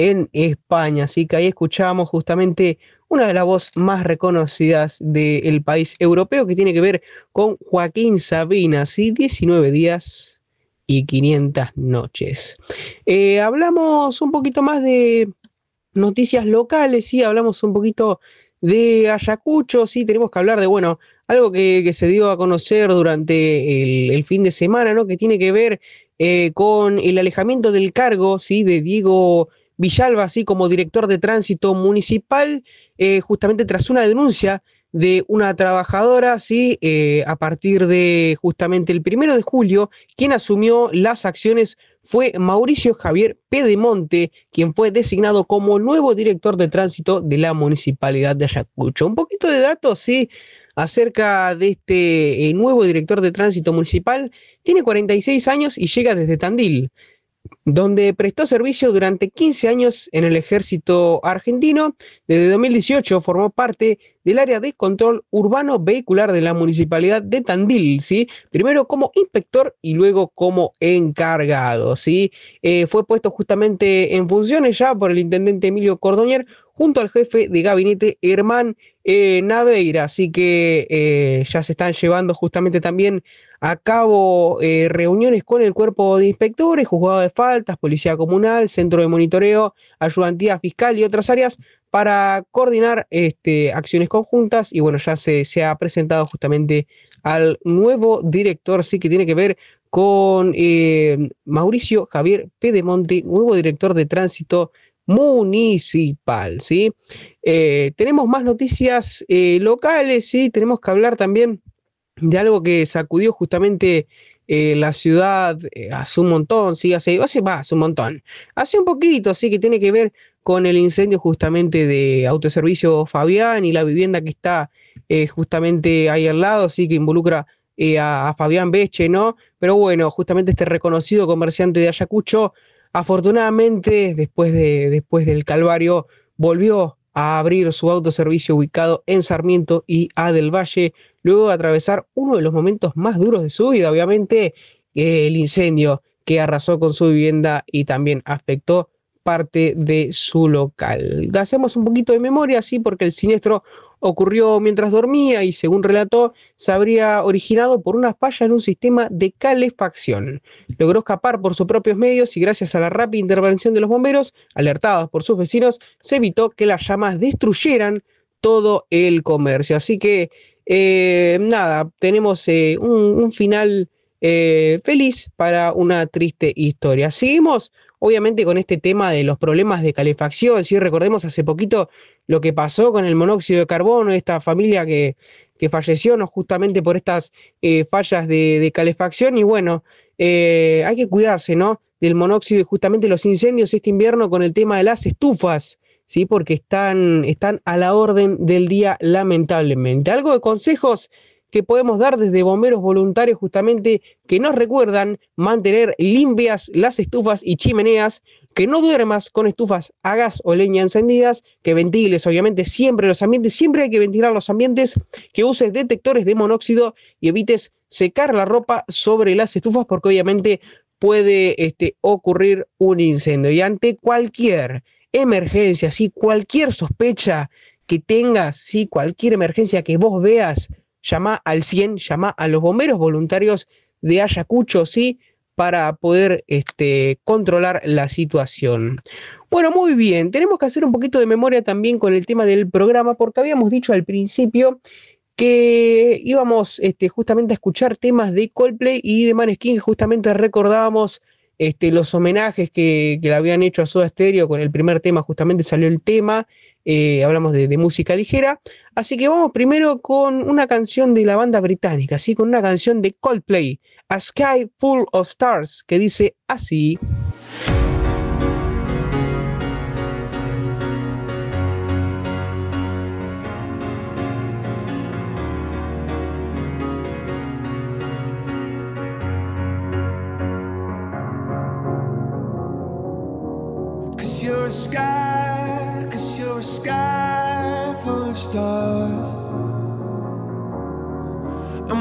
en España. Así que ahí escuchamos justamente una de las voces más reconocidas del país europeo que tiene que ver con Joaquín Sabina, ¿sí? 19 días y 500 noches. Eh, hablamos un poquito más de noticias locales, sí, hablamos un poquito de Ayacucho, sí, tenemos que hablar de, bueno, algo que, se dio a conocer durante el, fin de semana, ¿no? Que tiene que ver eh, con el alejamiento del cargo, sí, de Diego Villalba, así como director de tránsito municipal, eh, justamente tras una denuncia de una trabajadora, ¿sí? Eh, a partir de justamente el primero de julio, quien asumió las acciones fue Mauricio Javier Pedemonte, quien fue designado como nuevo director de tránsito de la municipalidad de Ayacucho. Un poquito de datos, sí, acerca de este eh, nuevo director de tránsito municipal. Tiene 46 años y llega desde Tandil donde prestó servicio durante 15 años en el ejército argentino. Desde 2018 formó parte del área de control urbano vehicular de la municipalidad de Tandil, ¿sí? Primero como inspector y luego como encargado, ¿sí? Eh, fue puesto justamente en funciones ya por el intendente Emilio Cordoñer junto al jefe de gabinete Hermán eh, Naveira, así que eh, ya se están llevando justamente también a cabo eh, reuniones con el cuerpo de inspectores, juzgado de faltas, policía comunal, centro de monitoreo, ayudantía fiscal y otras áreas para coordinar este, acciones conjuntas. Y bueno, ya se, se, ha presentado justamente al nuevo director, sí que tiene que ver con Mauricio Javier Pedemonte, nuevo director de tránsito municipal, ¿sí? Eh, tenemos más noticias eh, locales, ¿sí? Tenemos que hablar también de algo que sacudió justamente eh, la ciudad hace un montón, sí, hace, hace, hace un montón, hace un poquito, sí, que tiene que ver con el incendio justamente de Autoservicio Fabián y la vivienda que está justamente ahí al lado, sí, que involucra a, Fabián Beche, ¿no? Pero bueno, justamente este reconocido comerciante de Ayacucho, afortunadamente, después, de, después del Calvario, volvió a abrir su autoservicio ubicado en Sarmiento y A del Valle, luego de atravesar uno de los momentos más duros de su vida, obviamente el incendio que arrasó con su vivienda y también afectó parte de su local. Hacemos un poquito de memoria, sí, porque el siniestro ocurrió mientras dormía y según relató, se habría originado por una falla en un sistema de calefacción. Logró escapar por sus propios medios y gracias a la rápida intervención de los bomberos, alertados por sus vecinos, se evitó que las llamas destruyeran todo el comercio. Así que, eh, nada, tenemos eh, un, final eh, feliz para una triste historia. Seguimos obviamente con este tema de los problemas de calefacción, si recordemos hace poquito lo que pasó con el monóxido de carbono, esta familia que, que falleció ¿no? justamente por estas eh, fallas de, calefacción y bueno, eh, hay que cuidarse ¿no? del monóxido y justamente los incendios este invierno con el tema de las estufas. ¿Sí? porque están, están a la orden del día lamentablemente. Algo de consejos que podemos dar desde bomberos voluntarios justamente que nos recuerdan mantener limpias las estufas y chimeneas, que no duermas con estufas a gas o leña encendidas, que ventiles obviamente siempre los ambientes, siempre hay que ventilar los ambientes, que uses detectores de monóxido y evites secar la ropa sobre las estufas porque obviamente puede este, ocurrir un incendio. Y ante cualquier emergencia, si cualquier sospecha que tengas, si cualquier emergencia que vos veas, llama al 100, llama a los bomberos voluntarios de Ayacucho, ¿sí? Para poder este, controlar la situación. Bueno, muy bien, tenemos que hacer un poquito de memoria también con el tema del programa, porque habíamos dicho al principio que íbamos este, justamente a escuchar temas de Coldplay y de Maneskin, justamente recordábamos este, los homenajes que, le habían hecho a Soda Stereo con el primer tema, justamente salió el tema, eh, hablamos de, música ligera, así que vamos primero con una canción de la banda británica, así con una canción de Coldplay, A Sky Full of Stars, que dice así.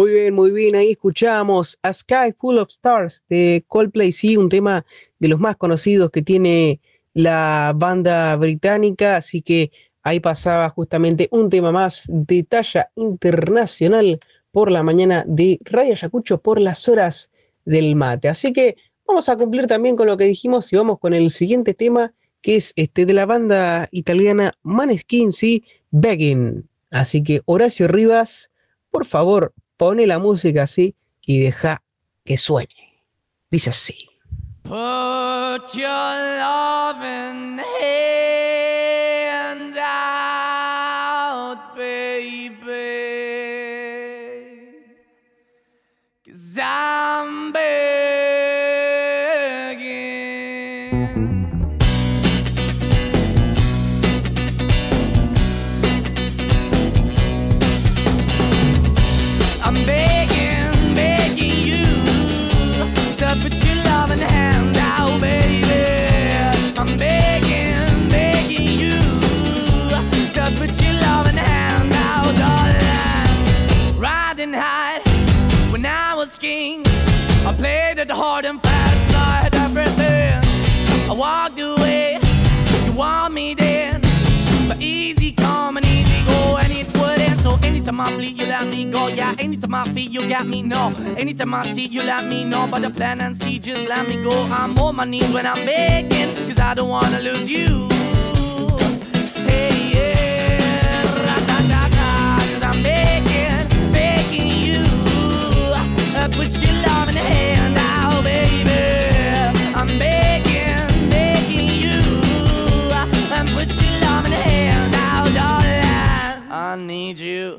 Muy bien, muy bien. Ahí escuchamos A Sky Full of Stars de Coldplay, sí, un tema de los más conocidos que tiene la banda británica, así que ahí pasaba justamente un tema más de talla internacional por la mañana de Radio Ayacucho por las horas del mate. Así que vamos a cumplir también con lo que dijimos y vamos con el siguiente tema que es este de la banda italiana Maneskin, sí, Begging. Así que Horacio Rivas, por favor, pone la música así y deja que suene. Dice así. Put your loving hand anytime I bleed, you let me go. Yeah, anytime I feel, you got me. No, anytime I see, you let me know. But the plan and see, just let me go. I'm on my knees when I'm begging, cause I don't wanna lose you. Hey, yeah, ra-da-da-da, cause I'm begging, begging you. Uh, put your love in the hand out, baby. I'm begging, begging you. Uh, and put your love in the hand out, darling. I need you.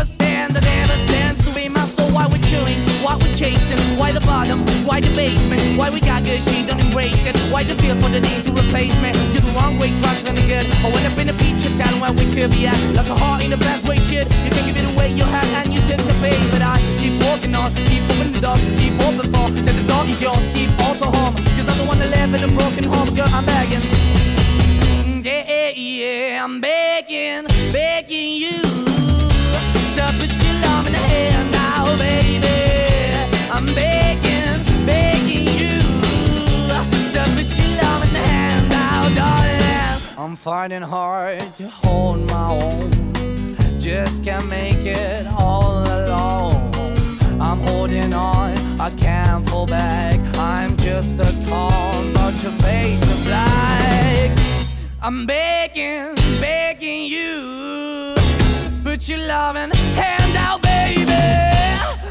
chasing, why the bottom, why the basement, why we got good, she don't embrace it. Why the feel for the need to replace me? You're the wrong way, trying to good. I went up in a feature town where we could be at, like a heart in the best way, shit. You can give it away, you have, and you tend to pay, but I keep walking on, keep moving the door, keep open for that the dog is yours, keep also home, cause I'm the one that live in a broken home, girl, I'm begging. Mm, yeah, yeah, I'm begging, begging you to put your love in the hand now, baby. Darling. I'm fighting hard to hold my own, just can't make it all alone. I'm holding on, I can't fall back. I'm just a call, but your face is black. I'm begging, begging you. Put your loving hand out, baby.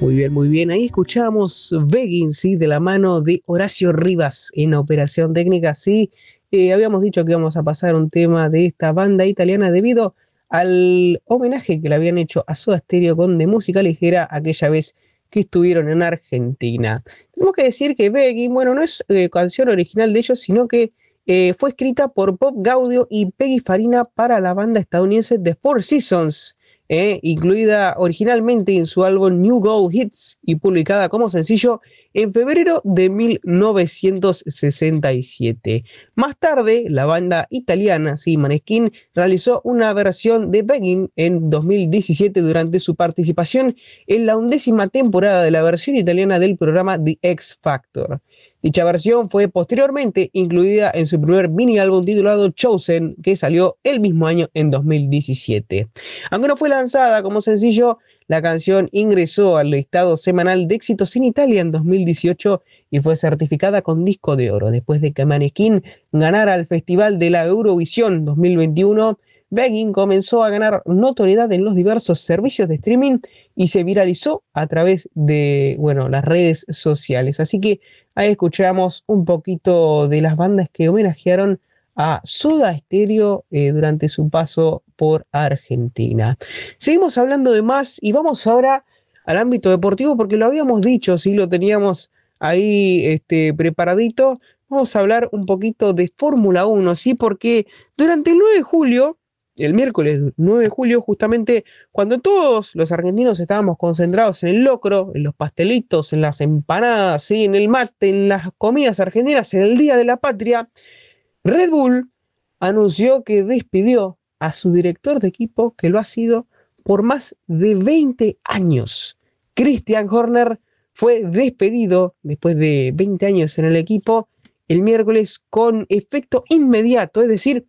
Muy bien, muy bien. Ahí escuchamos Begging, sí, de la mano de Horacio Rivas en Operación Técnica. Sí, eh, habíamos dicho que íbamos a pasar un tema de esta banda italiana debido al homenaje que le habían hecho a Soda Stereo con de música ligera aquella vez que estuvieron en Argentina. Tenemos que decir que Begging, bueno, no es eh, canción original de ellos, sino que eh, fue escrita por Bob Gaudio y Peggy Farina para la banda estadounidense The Four Seasons, eh, incluida originalmente en su álbum New Gold Hits y publicada como sencillo en febrero de 1967. Más tarde, la banda italiana, sí, Maneskin, realizó una versión de Begging en 2017 durante su participación en la undécima temporada de la versión italiana del programa The X Factor. Dicha versión fue posteriormente incluida en su primer mini álbum titulado Chosen, que salió el mismo año en 2017. Aunque no fue lanzada como sencillo, la canción ingresó al listado semanal de éxitos en Italia en 2018 y fue certificada con disco de oro. Después de que Maneskin ganara el Festival de la Eurovisión 2021, Begging comenzó a ganar notoriedad en los diversos servicios de streaming y se viralizó a través de bueno, las redes sociales. Así que ahí escuchamos un poquito de las bandas que homenajearon a Soda Stereo eh, durante su paso por Argentina. Seguimos hablando de más y vamos ahora al ámbito deportivo porque lo habíamos dicho, si lo teníamos ahí este, preparadito. Vamos a hablar un poquito de Fórmula 1, ¿sí? Porque durante el 9 de julio el miércoles 9 de julio, justamente cuando todos los argentinos estábamos concentrados en el locro, en los pastelitos, en las empanadas, en el mate, en las comidas argentinas, en el Día de la Patria, Red Bull anunció que despidió a su director de equipo, que lo ha sido por más de 20 años. Christian Horner fue despedido después de 20 años en el equipo el miércoles con efecto inmediato, es decir,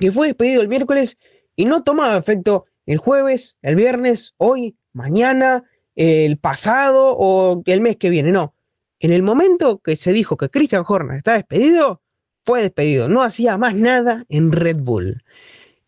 que fue despedido el miércoles y no tomaba efecto el jueves, el viernes, hoy, mañana, el pasado o el mes que viene. No. En el momento que se dijo que Christian Horner está despedido, fue despedido. No hacía más nada en Red Bull.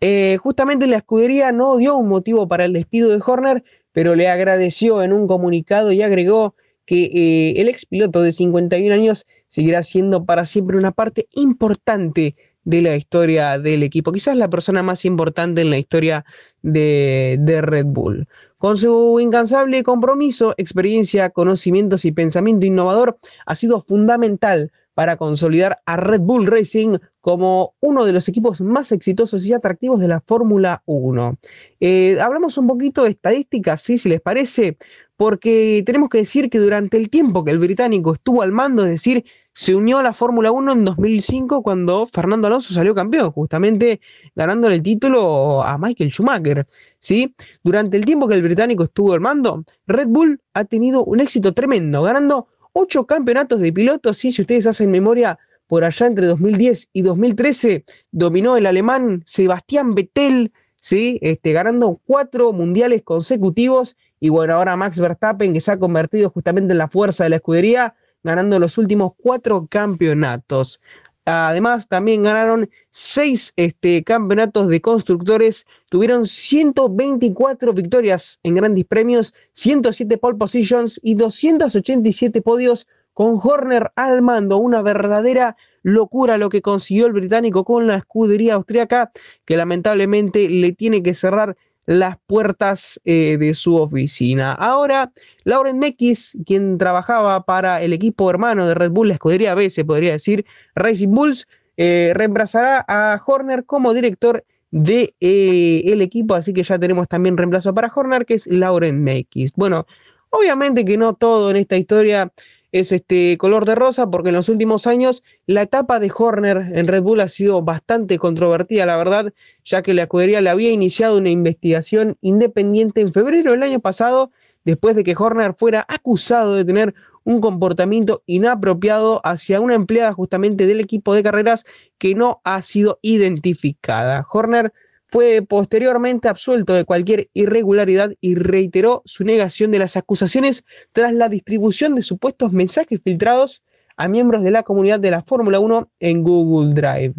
Eh, justamente la escudería no dio un motivo para el despido de Horner, pero le agradeció en un comunicado y agregó que eh, el ex piloto de 51 años seguirá siendo para siempre una parte importante de la historia del equipo, quizás la persona más importante en la historia de, de, Red Bull. Con su incansable compromiso, experiencia, conocimientos y pensamiento innovador, ha sido fundamental para consolidar a Red Bull Racing como uno de los equipos más exitosos y atractivos de la Fórmula 1. Eh, hablamos un poquito de estadísticas, ¿sí? si les parece, porque tenemos que decir que durante el tiempo que el británico estuvo al mando, es decir, se unió a la Fórmula 1 en 2005 cuando Fernando Alonso salió campeón, justamente ganándole el título a Michael Schumacher. ¿sí? Durante el tiempo que el británico estuvo al mando, Red Bull ha tenido un éxito tremendo, ganando ocho campeonatos de pilotos. Si ustedes hacen memoria, por allá entre 2010 y 2013 dominó el alemán Sebastián Vettel, ¿sí? este, ganando cuatro mundiales consecutivos. Y bueno, ahora Max Verstappen, que se ha convertido justamente en la fuerza de la escudería, ganando los últimos cuatro campeonatos. Además, también ganaron seis este, campeonatos de constructores, tuvieron 124 victorias en grandes premios, 107 pole positions y 287 podios con Horner al mando. Una verdadera locura lo que consiguió el británico con la escudería austríaca, que lamentablemente le tiene que cerrar las puertas eh, de su oficina. Ahora, Lauren Mekis, quien trabajaba para el equipo hermano de Red Bull, la escudería B, se podría decir, Racing Bulls, eh, reemplazará a Horner como director de eh, equipo, así que ya tenemos también reemplazo para Horner, que es Lauren Mekis. Bueno, obviamente que no todo en esta historia es este color de rosa porque en los últimos años la etapa de Horner en Red Bull ha sido bastante controvertida, la verdad, ya que la escudería le había iniciado una investigación independiente en febrero del año pasado, después de que Horner fuera acusado de tener un comportamiento inapropiado hacia una empleada justamente del equipo de carreras que no ha sido identificada. Horner fue posteriormente absuelto de cualquier irregularidad y reiteró su negación de las acusaciones tras la distribución de supuestos mensajes filtrados a miembros de la comunidad de la Fórmula 1 en Google Drive.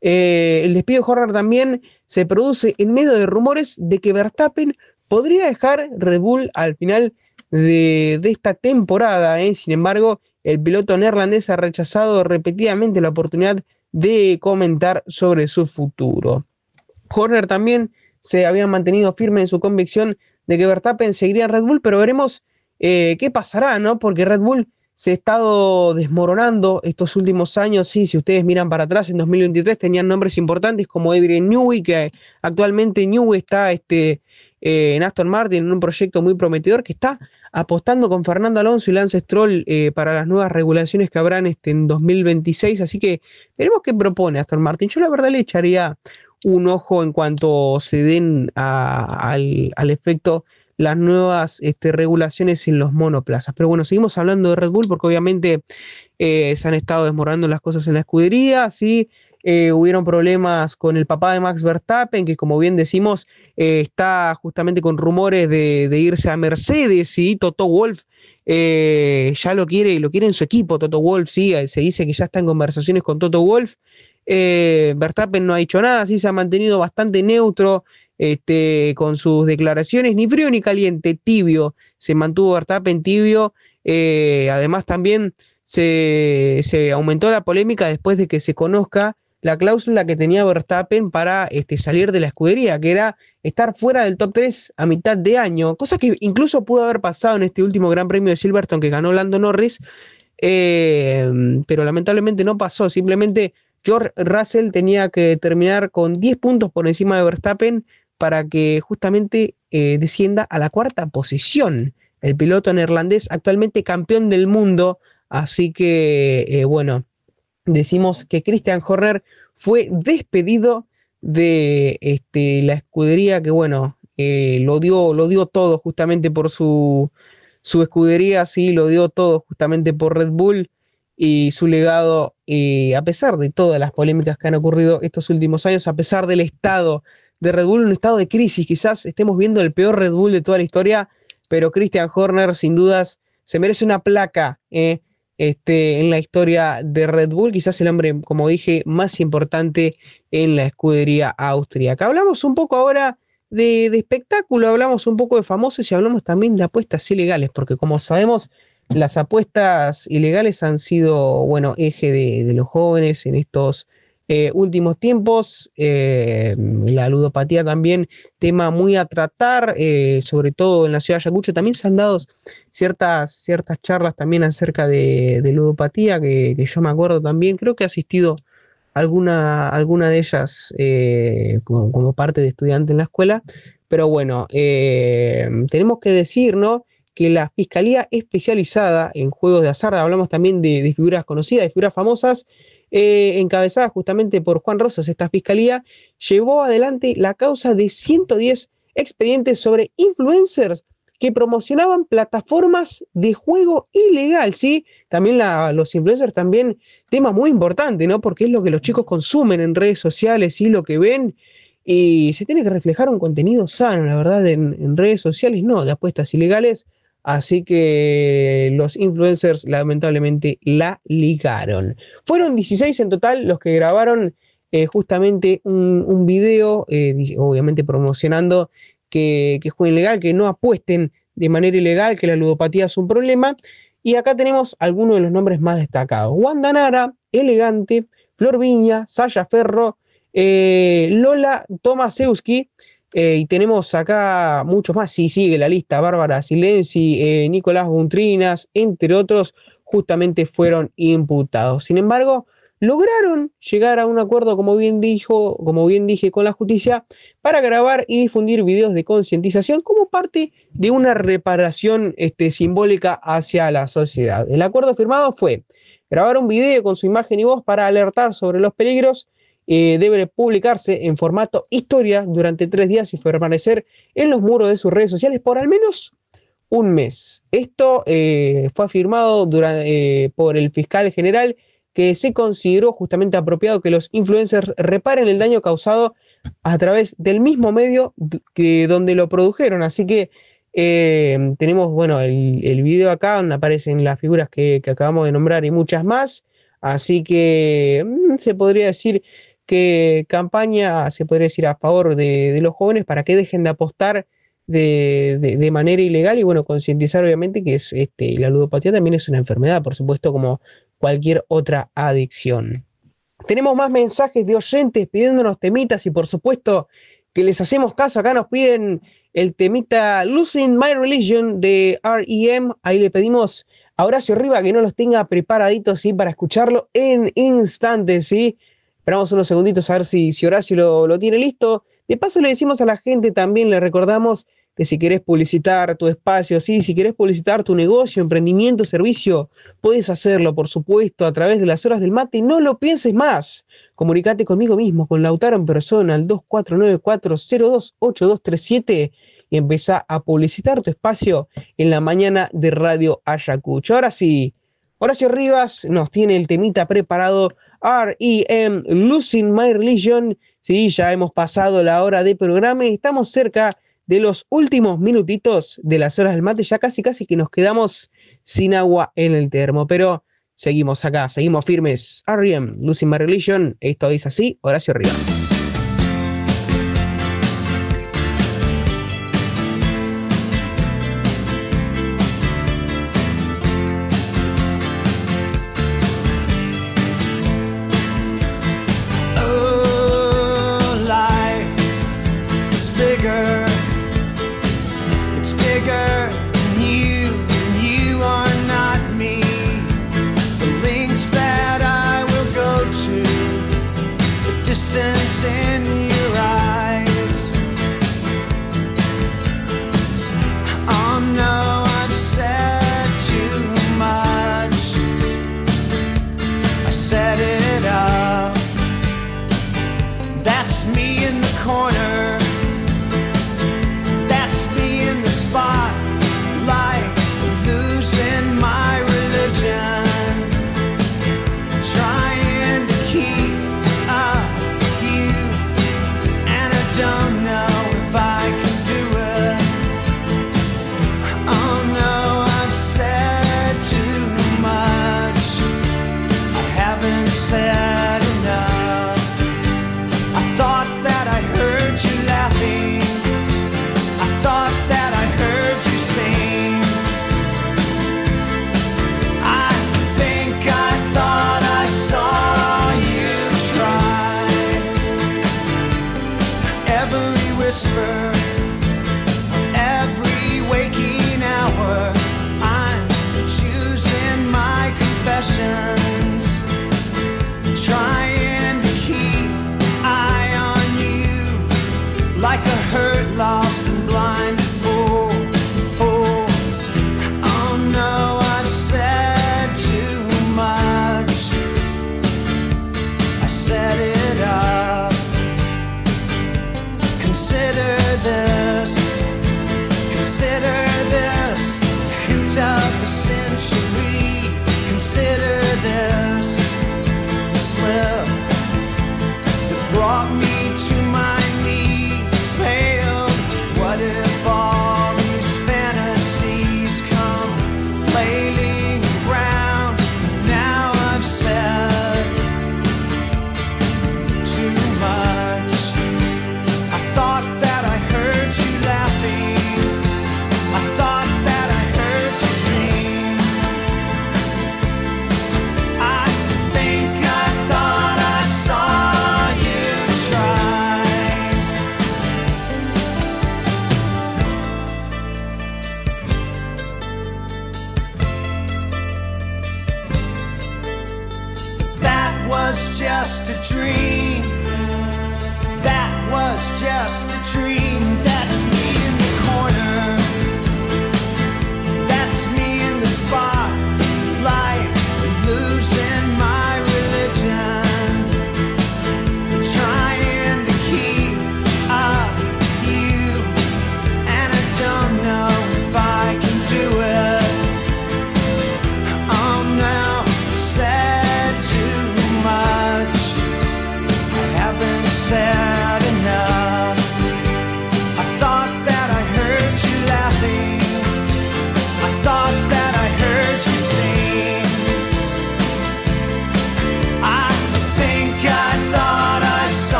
Eh, el despido de Horner también se produce en medio de rumores de que Verstappen podría dejar Red Bull al final de, esta temporada. ¿eh? Sin embargo, el piloto neerlandés ha rechazado repetidamente la oportunidad de comentar sobre su futuro. Horner también se había mantenido firme en su convicción de que Verstappen seguiría en Red Bull, pero veremos eh, qué pasará, ¿no? Porque Red Bull se ha estado desmoronando estos últimos años. Sí, si ustedes miran para atrás, en 2023 tenían nombres importantes como Adrian Newey, que actualmente Newey está este, eh, en Aston Martin en un proyecto muy prometedor que está apostando con Fernando Alonso y Lance Stroll eh, para las nuevas regulaciones que habrán este, en 2026. Así que veremos qué propone Aston Martin. Yo la verdad le echaría un ojo en cuanto se den al, efecto las nuevas este, regulaciones en los monoplazas. Pero bueno, seguimos hablando de Red Bull porque obviamente eh, se han estado desmorando las cosas en la escudería, sí, eh, hubieron problemas con el papá de Max Verstappen, que como bien decimos, eh, está justamente con rumores de, irse a Mercedes, y Toto Wolf ya lo quiere, lo quiere en su equipo, Toto Wolf, sí, se dice que ya está en conversaciones con Toto Wolf. Verstappen no ha dicho nada, sí se ha mantenido bastante neutro este, con sus declaraciones, ni frío ni caliente, tibio, se mantuvo Verstappen tibio, además también se, aumentó la polémica después de que se conozca la cláusula que tenía Verstappen para este, salir de la escudería, que era estar fuera del top 3 a mitad de año, cosa que incluso pudo haber pasado en este último Gran Premio de Silverstone que ganó Lando Norris, eh, pero lamentablemente no pasó, simplemente George Russell tenía que terminar con 10 puntos por encima de Verstappen para que justamente eh, descienda a la cuarta posición. El piloto neerlandés, actualmente campeón del mundo, Así que, eh, bueno, decimos que Christian Horner fue despedido de este, la escudería que, bueno, eh, lo, dio, lo dio todo justamente por su, su escudería, sí, lo dio todo justamente por Red Bull y su legado, a pesar de todas las polémicas que han ocurrido estos últimos años, a pesar del estado de Red Bull, un estado de crisis, quizás estemos viendo el peor Red Bull de toda la historia, pero Christian Horner sin dudas se merece una placa. Eh, este, en la historia de Red Bull, quizás el hombre, como dije, más importante en la escudería austríaca. Hablamos un poco ahora de, espectáculo, hablamos un poco de famosos y hablamos también de apuestas ilegales, porque como sabemos, las apuestas ilegales han sido, bueno, eje de, los jóvenes en estos eh, últimos tiempos. Eh, la ludopatía también, tema muy a tratar, eh, sobre todo en la ciudad de Ayacucho. También se han dado ciertas, ciertas charlas también acerca de, ludopatía, que, yo me acuerdo también. Creo que he asistido alguna, alguna de ellas como, como, parte de estudiante en la escuela. Pero bueno, tenemos que decir, ¿no? Que la Fiscalía especializada en juegos de azar, hablamos también de, figuras conocidas, de figuras famosas, eh, encabezada justamente por Juan Rosas, esta fiscalía, llevó adelante la causa de 110 expedientes sobre influencers que promocionaban plataformas de juego ilegal, ¿sí? También los influencers, también tema muy importante, ¿no? Porque es lo que los chicos consumen en redes sociales, y Lo que ven, y se tiene que reflejar un contenido sano, la verdad, en redes sociales, no de apuestas ilegales, Así que los influencers lamentablemente la ligaron. Fueron 16 en total los que grabaron eh, justamente un, video, eh, obviamente promocionando que, que jueguen legal, que no apuesten de manera ilegal, que la ludopatía es un problema. Y acá tenemos algunos de los nombres más destacados. Wanda Nara, Elegante, Flor Viña, Sasha Ferro, eh, Lola Tomasewski, eh, y tenemos acá muchos más, si sigue la lista, Bárbara Silenzi, eh, Nicolás Buntrinas, entre otros, justamente fueron imputados. Sin embargo, lograron llegar a un acuerdo, como bien dijo, como bien dije, con la justicia, para grabar y difundir videos de concientización como parte de una reparación este, simbólica hacia la sociedad. El acuerdo firmado fue grabar un video con su imagen y voz para alertar sobre los peligros eh, debe publicarse en formato historia durante tres días y permanecer en los muros de sus redes sociales por al menos un mes. Esto eh, fue afirmado eh, por el fiscal general que se consideró justamente apropiado que los influencers reparen el daño causado a través del mismo medio que donde lo produjeron. Así que tenemos, bueno, el, video acá donde aparecen las figuras que, que acabamos de nombrar y muchas más. Así que mm, se podría decir ¿Qué campaña se podría decir a favor de, los jóvenes para que dejen de apostar de, manera ilegal y bueno, concientizar obviamente que es este, la ludopatía también es una enfermedad, por supuesto, como cualquier otra adicción. Tenemos más mensajes de oyentes pidiéndonos temitas y por supuesto que les hacemos caso. Acá nos piden el temita Losing My Religion de REM. Ahí le pedimos a Horacio Riva que no los tenga preparaditos ¿sí? para escucharlo en instantes. ¿sí? Esperamos unos segunditos a ver si, Horacio lo, lo, tiene listo. De paso le decimos a la gente también, le recordamos que si querés publicitar tu espacio, sí, si querés publicitar tu negocio, emprendimiento, servicio, puedes hacerlo, por supuesto, a través de las horas del mate. No lo pienses más. Comunicate conmigo mismo, con Lautaro en persona, al 2494028237 y empezá a publicitar tu espacio en la mañana de Radio Ayacucho. Ahora sí, Horacio Rivas nos tiene el temita preparado. REM, Losing My Religion. Sí, ya hemos pasado la hora de programa y estamos cerca de los últimos minutitos de las horas del mate. Ya casi, casi que nos quedamos sin agua en el termo, pero seguimos acá, seguimos firmes. REM, Losing My Religion. Esto es así, Horacio Rivas. whisper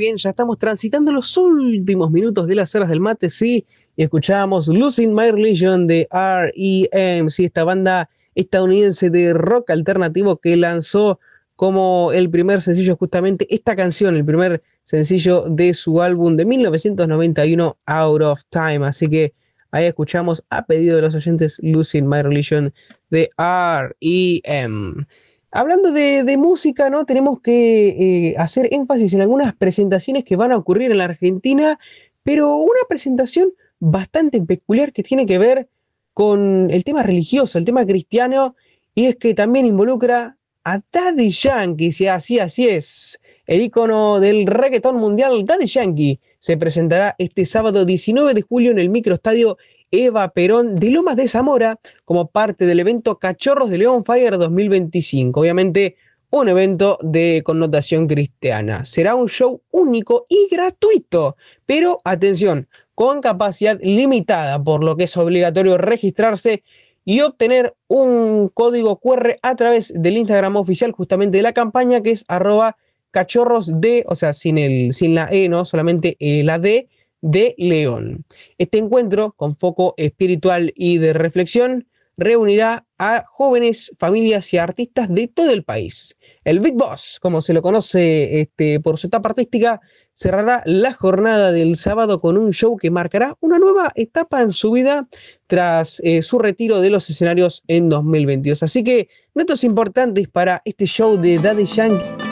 bien. Ya estamos transitando los últimos minutos de las horas del mate, sí. Y escuchábamos Losing My Religion de R.E.M., sí, esta banda estadounidense de rock alternativo que lanzó como el primer sencillo justamente esta canción, el primer sencillo de su álbum de 1991, Out of Time. Así que ahí escuchamos a pedido de los oyentes Losing My Religion de R.E.M. Hablando de, música, ¿no? Tenemos que eh, hacer énfasis en algunas presentaciones que van a ocurrir en la Argentina, pero una presentación bastante peculiar que tiene que ver con el tema religioso, el tema cristiano, y es que también involucra a Daddy Yankee, si así, así es. El icono del reggaetón mundial, Daddy Yankee, se presentará este sábado 19 de julio en el microestadio Eva Perón de Lomas de Zamora como parte del evento Cachorros de León Fire 2025. Obviamente un evento de connotación cristiana. Será un show único y gratuito, pero atención, con capacidad limitada, por lo que es obligatorio registrarse y obtener un código QR a través del Instagram oficial justamente de la campaña que es arroba cachorros de, o sea, sin, el, sin la E, ¿no? Solamente eh, la D de León. Este encuentro, con foco espiritual y de reflexión, reunirá a jóvenes, familias y artistas de todo el país. El Big Boss, como se lo conoce este, por su etapa artística, cerrará la jornada del sábado con un show que marcará una nueva etapa en su vida tras eh, su retiro de los escenarios en 2022. Así que datos importantes para este show de Daddy Yankee.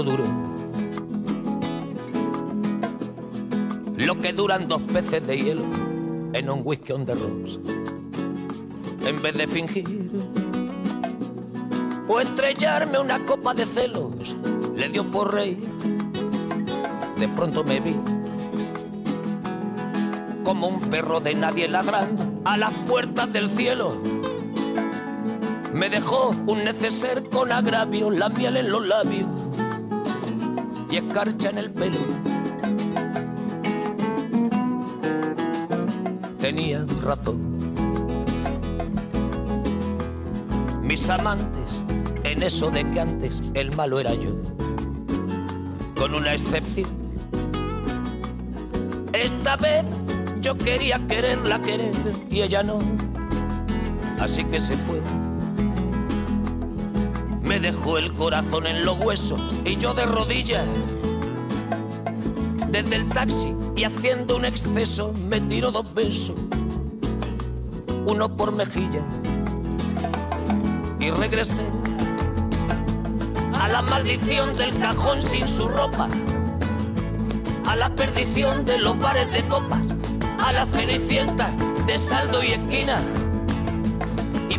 Duro. Lo que duran dos peces de hielo en un whisky on the rocks. En vez de fingir o estrellarme una copa de celos, le dio por rey. De pronto me vi como un perro de nadie ladrando a las puertas del cielo. Me dejó un neceser con agravio, la miel en los labios y escarcha en el pelo. Tenía razón. Mis amantes en eso de que antes el malo era yo, con una excepción. Esta vez yo quería quererla querer y ella no, así que se fue me dejó el corazón en los huesos y yo de rodillas. Desde el taxi y haciendo un exceso me tiro dos besos, uno por mejilla. Y regresé a la maldición del cajón sin su ropa, a la perdición de los bares de copas, a la cenicienta de saldo y esquina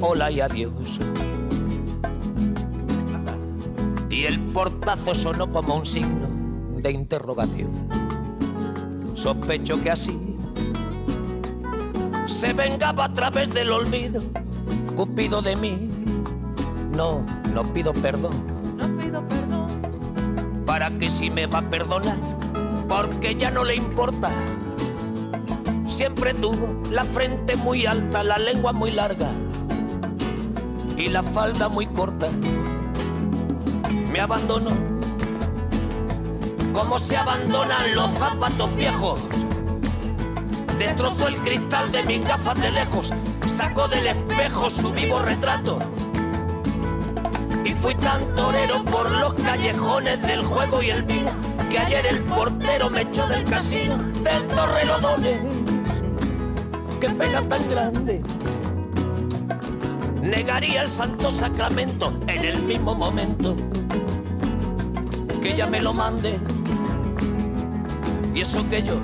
Hola y adiós. Y el portazo sonó como un signo de interrogación. Sospecho que así se vengaba a través del olvido, Cupido de mí. No, no pido perdón. No pido perdón. Para que si me va a perdonar, porque ya no le importa siempre tuvo la frente muy alta, la lengua muy larga y la falda muy corta. Me abandonó como se abandonan los zapatos viejos Destrozó el cristal de mis gafas de lejos, sacó del espejo su vivo retrato. Y fui tan torero por los callejones del juego y el vino, que ayer el portero me echó del casino del Torrelodones. Qué pena tan grande. Negaría el santo sacramento en el mismo momento que ella me lo mande. Y eso que yo,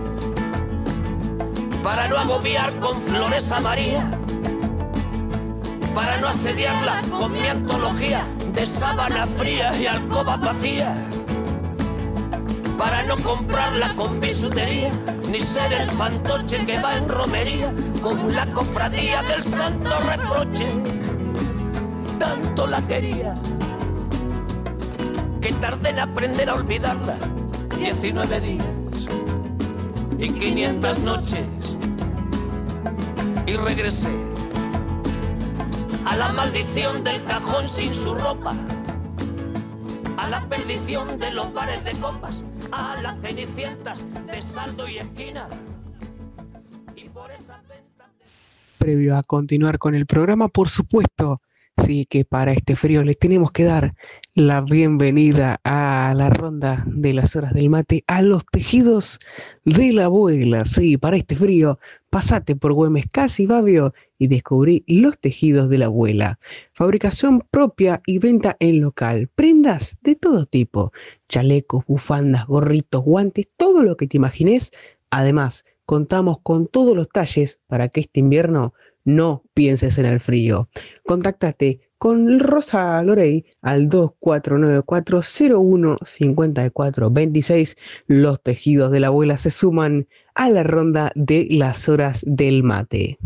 para no agobiar con flores a María, para no asediarla con mi antología de sábana fría y alcoba vacía, para no comprarla con bisutería, ni ser el fantoche que va en romería con la cofradía del santo reproche. Tanto la quería que tardé en aprender a olvidarla. 19 días y 500 noches. Y regresé a la maldición del cajón sin su ropa, a la perdición de los bares de copas, a las cenicientas de saldo y esquina. Y por de- Previo a continuar con el programa, por supuesto, sí que para este frío le tenemos que dar la bienvenida a la ronda de las horas del mate, a los tejidos de la abuela. Sí, para este frío, pasate por Güemes Casi Babio y descubrí los tejidos de la abuela. Fabricación propia y venta en local. Prendas de todo tipo. Chalecos, bufandas, gorritos, guantes, todo lo que te imagines. Además, contamos con todos los talles para que este invierno no pienses en el frío. Contáctate con Rosa Lorey al 2494-015426. Los tejidos de la abuela se suman a la ronda de las horas del mate.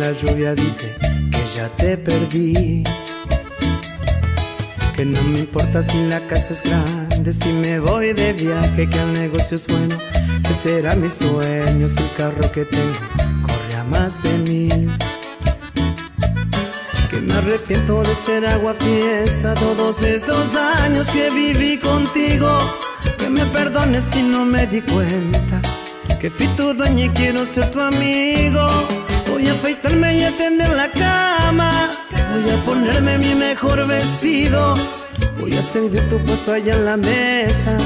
La lluvia dice que ya te perdí. Que no me importa si la casa es grande, si me voy de viaje, que el negocio es bueno, que será mi sueño, si el carro que tengo corre a más de mil. Que me arrepiento de ser agua fiesta todos estos años que viví contigo. Que me perdones si no me di cuenta, que fui tu dueño y quiero ser tu amigo. Voy a afeitarme y a tender la cama. Voy a ponerme mi mejor vestido. Voy a servir tu puesto allá en la mesa.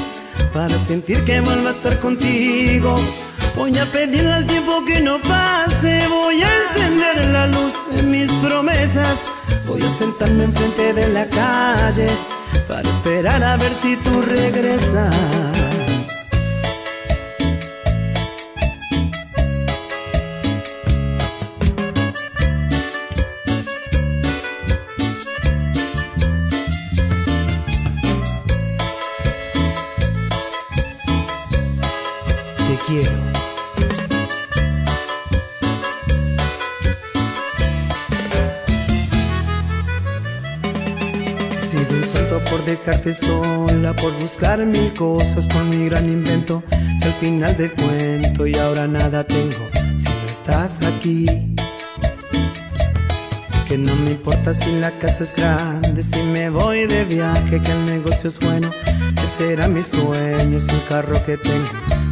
Para sentir que vuelvo a estar contigo. Voy a pedirle al tiempo que no pase. Voy a encender la luz de mis promesas. Voy a sentarme enfrente de la calle. Para esperar a ver si tú regresas. Sola, por buscar mil cosas con mi gran invento. Si al final del cuento y ahora nada tengo, si no estás aquí. Que no me importa si la casa es grande, si me voy de viaje, que el negocio es bueno, que será mi sueño, es un carro que tengo,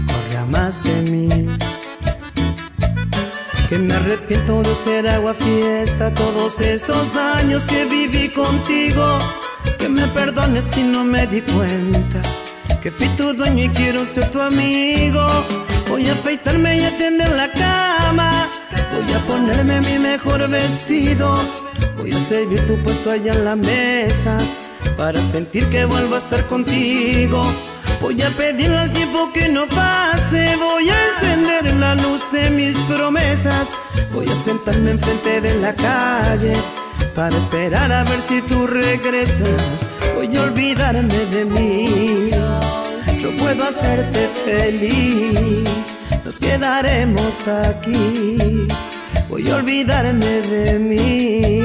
corre a más de mil. Que me arrepiento de ser agua fiesta todos estos años que viví contigo. Que me perdones si no me di cuenta. Que fui tu dueño y quiero ser tu amigo. Voy a afeitarme y a tender la cama. Voy a ponerme mi mejor vestido. Voy a servir tu puesto allá en la mesa. Para sentir que vuelvo a estar contigo. Voy a pedirle al tiempo que no pase, voy a encender la luz de mis promesas, voy a sentarme enfrente de la calle para esperar a ver si tú regresas, voy a olvidarme de mí, yo puedo hacerte feliz, nos quedaremos aquí, voy a olvidarme de mí.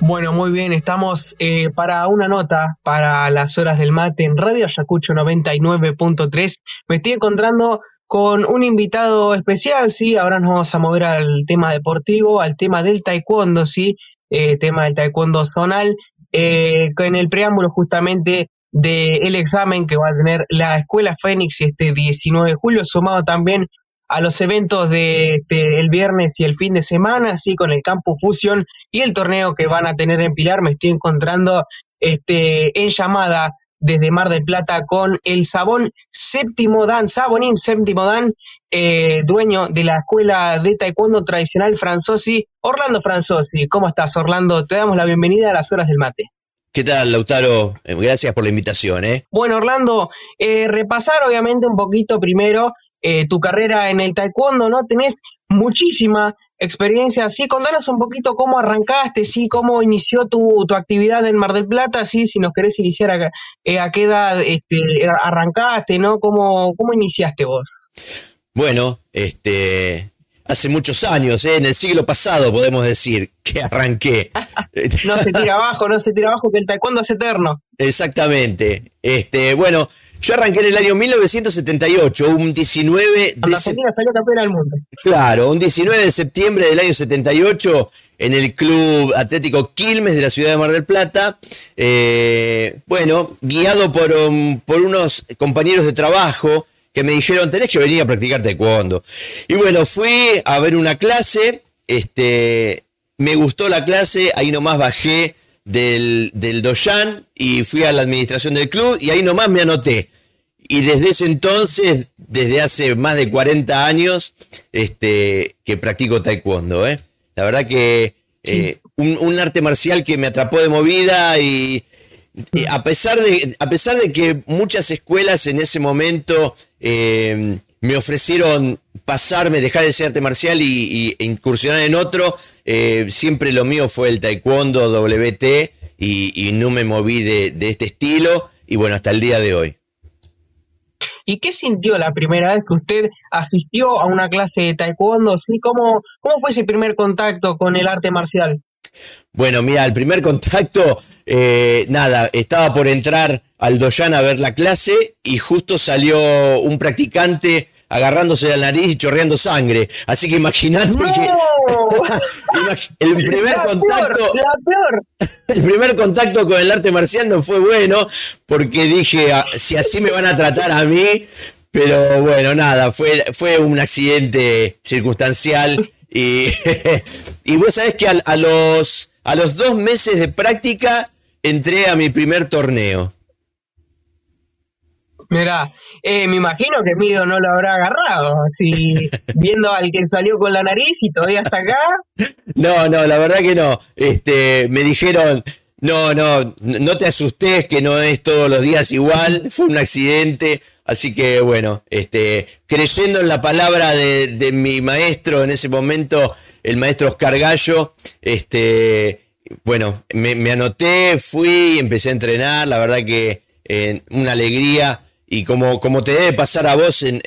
Bueno, muy bien, estamos eh, para una nota para las horas del mate en Radio Ayacucho 99.3. Me estoy encontrando con un invitado especial, sí, ahora nos vamos a mover al tema deportivo, al tema del taekwondo, sí, eh, tema del taekwondo zonal, eh, con el preámbulo justamente del examen que va a tener la Escuela Fénix este 19 de julio, sumado también a los eventos de este, el viernes y el fin de semana, así con el Campo Fusion y el torneo que van a tener en Pilar. Me estoy encontrando este, en llamada desde Mar del Plata con el Sabón Séptimo Dan, Sabonín Séptimo Dan, eh, dueño de la escuela de taekwondo tradicional Franzosi, Orlando Franzosi. ¿Cómo estás, Orlando? Te damos la bienvenida a las horas del mate. ¿Qué tal, Lautaro? Eh, Gracias por la invitación, ¿eh? Bueno, Orlando, eh, repasar obviamente un poquito primero eh, tu carrera en el taekwondo, ¿no? Tenés muchísima experiencia, sí, contanos un poquito cómo arrancaste, sí, cómo inició tu, tu actividad en Mar del Plata, sí, si nos querés iniciar a, eh, a qué edad este, arrancaste, ¿no? ¿Cómo, ¿Cómo iniciaste vos? Bueno, este, hace muchos años, ¿eh? en el siglo pasado podemos decir que arranqué. No se tira abajo, no se tira abajo, que el taekwondo es eterno. Exactamente. Este, bueno, yo arranqué en el año 1978, un 19 Cuando de Argentina salió campeona del mundo. Claro, un 19 de septiembre del año 78 en el Club Atlético Quilmes de la ciudad de Mar del Plata. Eh, bueno, guiado por, um, por unos compañeros de trabajo que me dijeron, tenés que venir a practicar taekwondo. Y bueno, fui a ver una clase, este, me gustó la clase, ahí nomás bajé del, del Doyan y fui a la administración del club y ahí nomás me anoté. Y desde ese entonces, desde hace más de 40 años, este, que practico taekwondo. ¿eh? La verdad que eh, un, un arte marcial que me atrapó de movida y, y a, pesar de, a pesar de que muchas escuelas en ese momento eh, me ofrecieron pasarme, dejar ese arte marcial y, incursionar en otro, eh, siempre lo mío fue el taekwondo WT y, no me moví de, de este estilo y bueno, hasta el día de hoy. ¿Y qué sintió la primera vez que usted asistió a una clase de taekwondo? ¿Cómo, ¿Cómo fue ese primer contacto con el arte marcial? Bueno, mira, el primer contacto, eh, nada, estaba por entrar al Doyan a ver la clase y justo salió un practicante agarrándose la nariz y chorreando sangre. Así que imagínate que el primer la contacto, Peor, la peor. el primer contacto con el arte marcial no fue bueno porque dije, "Ah, si así me van a tratar a mí, pero bueno, nada, fue, fue un accidente circunstancial y, y vos sabés que a, los, a los dos meses de práctica entré a mi primer torneo. Mirá, eh, me imagino que Mido no lo habrá agarrado. Si viendo al que salió con la nariz y todavía está acá. No, no, la verdad que no. Este, me dijeron, no, no, no te asustes, que no es todos los días igual, fue un accidente. Así que bueno, este, creyendo en la palabra de, mi maestro en ese momento, el maestro Oscar Gallo, este, bueno, me, anoté, fui, empecé a entrenar, la verdad que eh, una alegría y como, como te debe pasar a vos en,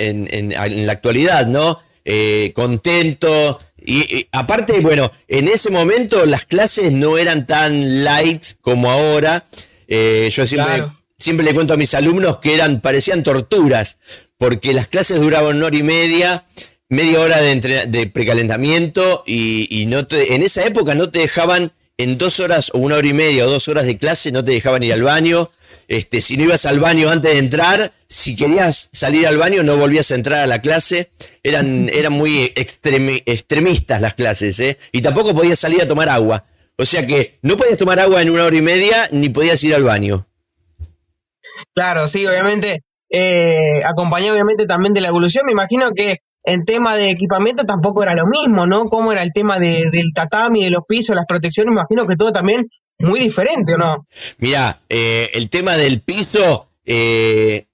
la actualidad, ¿no? Eh, contento. Y, aparte, bueno, en ese momento las clases no eran tan light como ahora. Eh, yo siempre. Siempre le cuento a mis alumnos que eran, parecían torturas, porque las clases duraban una hora y media, media hora de, precalentamiento, y, y no te- en esa época no te dejaban en dos horas o una hora y media o dos horas de clase, no te dejaban ir al baño. Este, si no ibas al baño antes de entrar, si querías salir al baño no volvías a entrar a la clase. Eran, eran muy extremi- extremistas las clases, ¿eh? Y tampoco podías salir a tomar agua. O sea que no podías tomar agua en una hora y media ni podías ir al baño. Claro, sí, obviamente. Eh, acompañado obviamente también de la evolución. Me imagino que en tema de equipamiento tampoco era lo mismo, ¿no? ¿Cómo era el tema de- del tatami, de los pisos, las protecciones? Me imagino que todo también muy diferente, ¿o no? Mirá, eh, el tema del piso, eh,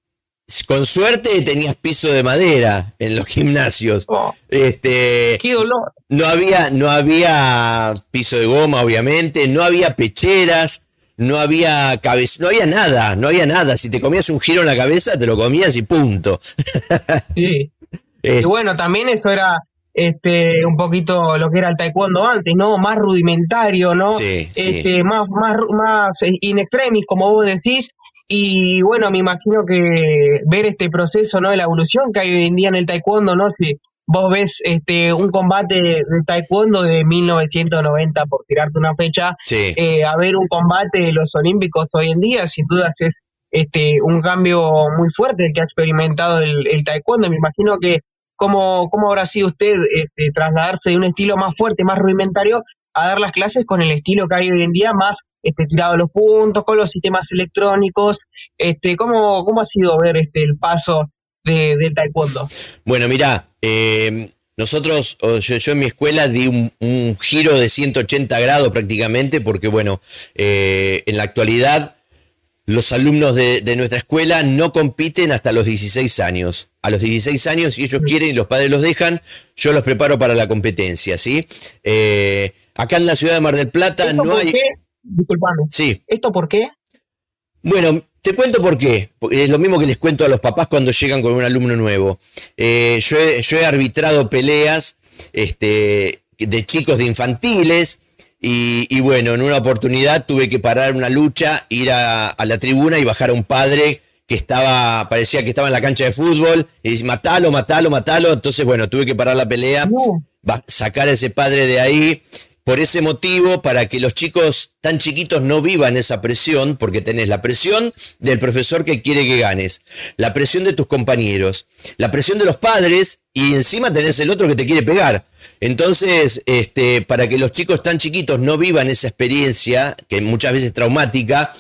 con suerte tenías piso de madera en los gimnasios. Oh, Este, qué dolor. no había, no había piso de goma, obviamente, no había pecheras, no había cabeza, no había nada, no había nada. Si te comías un giro en la cabeza, te lo comías y punto. Sí. Eh, Y bueno, también eso era este un poquito lo que era el taekwondo antes, ¿no? Más rudimentario, ¿no? Sí, sí. este, más, más, más eh, in extremis, como vos decís. Y bueno, me imagino que ver este proceso, ¿no? De la evolución que hay hoy en día en el taekwondo, ¿no? Si vos ves este un combate de taekwondo de 1990, por tirarte una fecha, sí. eh, a ver un combate de los olímpicos hoy en día, sin dudas es este un cambio muy fuerte el que ha experimentado el, el taekwondo. Me imagino que cómo, cómo habrá sido usted este, trasladarse de un estilo más fuerte, más rudimentario, a dar las clases con el estilo que hay hoy en día, más este, tirado a los puntos, con los sistemas electrónicos. Este, ¿cómo, ¿Cómo ha sido ver este el paso de, del taekwondo? Bueno, mira, nosotros, o yo, yo en mi escuela di un, un giro de 180 grados prácticamente, porque bueno, eh, en la actualidad los alumnos de, de nuestra escuela no compiten hasta los 16 años. A los 16 años, si ellos quieren y los padres los dejan, yo los preparo para la competencia, ¿sí? Eh, acá en la ciudad de Mar del Plata ¿Esto no por hay... qué? Disculpame. Sí, ¿Esto por qué? Bueno, te cuento por qué. Es lo mismo que les cuento a los papás cuando llegan con un alumno nuevo. Eh, yo, he, yo he arbitrado peleas este, de chicos de infantiles y, y bueno, en una oportunidad tuve que parar una lucha, ir a, a la tribuna y bajar a un padre que estaba, parecía que estaba en la cancha de fútbol y dice, matalo, matalo, matalo. Entonces, bueno, tuve que parar la pelea, No. sacar a ese padre de ahí. Por ese motivo, para que los chicos tan chiquitos no vivan esa presión, porque tenés la presión del profesor que quiere que ganes, la presión de tus compañeros, la presión de los padres y encima tenés el otro que te quiere pegar. Entonces, este, para que los chicos tan chiquitos no vivan esa experiencia, que muchas veces es traumática,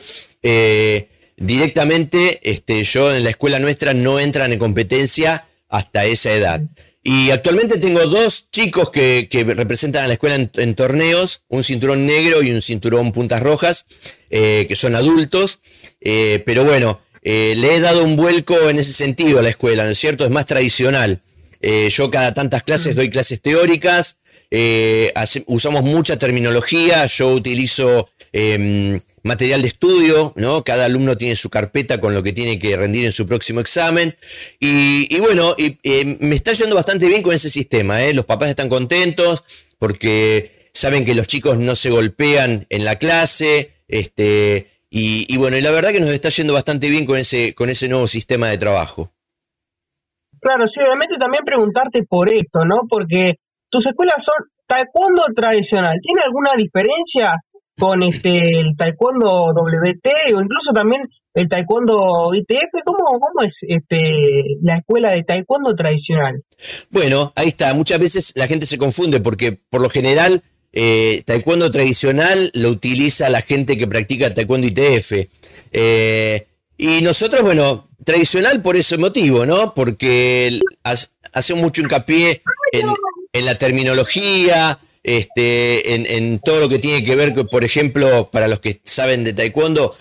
eh, directamente este, yo en la escuela nuestra no entran en competencia hasta esa edad. Y actualmente tengo dos chicos que, representan a la escuela en, torneos, un cinturón negro y un cinturón puntas rojas, eh, que son adultos, eh, pero bueno, eh, le he dado un vuelco en ese sentido a la escuela, ¿no es cierto? Es más tradicional. Yo cada tantas clases doy clases teóricas, usamos mucha terminología, yo utilizo em, material de estudio, ¿no? Cada alumno tiene su carpeta con lo que tiene que rendir en su próximo examen. Y, y bueno, eh, me está yendo bastante bien con ese sistema, ¿eh? Los papás están contentos porque saben que los chicos no se golpean en la clase, este, y, y bueno, y la verdad que nos está yendo bastante bien con ese, con ese nuevo sistema de trabajo. Claro, sí, obviamente también preguntarte por esto, ¿no? Porque tus escuelas son taekwondo tradicional. ¿Tiene alguna diferencia con este el taekwondo WT o incluso también el taekwondo ITF? ¿Cómo, cómo es este la escuela de taekwondo tradicional? Bueno, ahí está. Muchas veces la gente se confunde porque por lo general eh, taekwondo tradicional lo utiliza la gente que practica taekwondo ITF. Eh, y nosotros, bueno, tradicional por ese motivo, ¿no? Porque el- ha- hacemos mucho hincapié en, en la terminología, este, en, todo lo que tiene que ver, por ejemplo, para los que saben de taekwondo,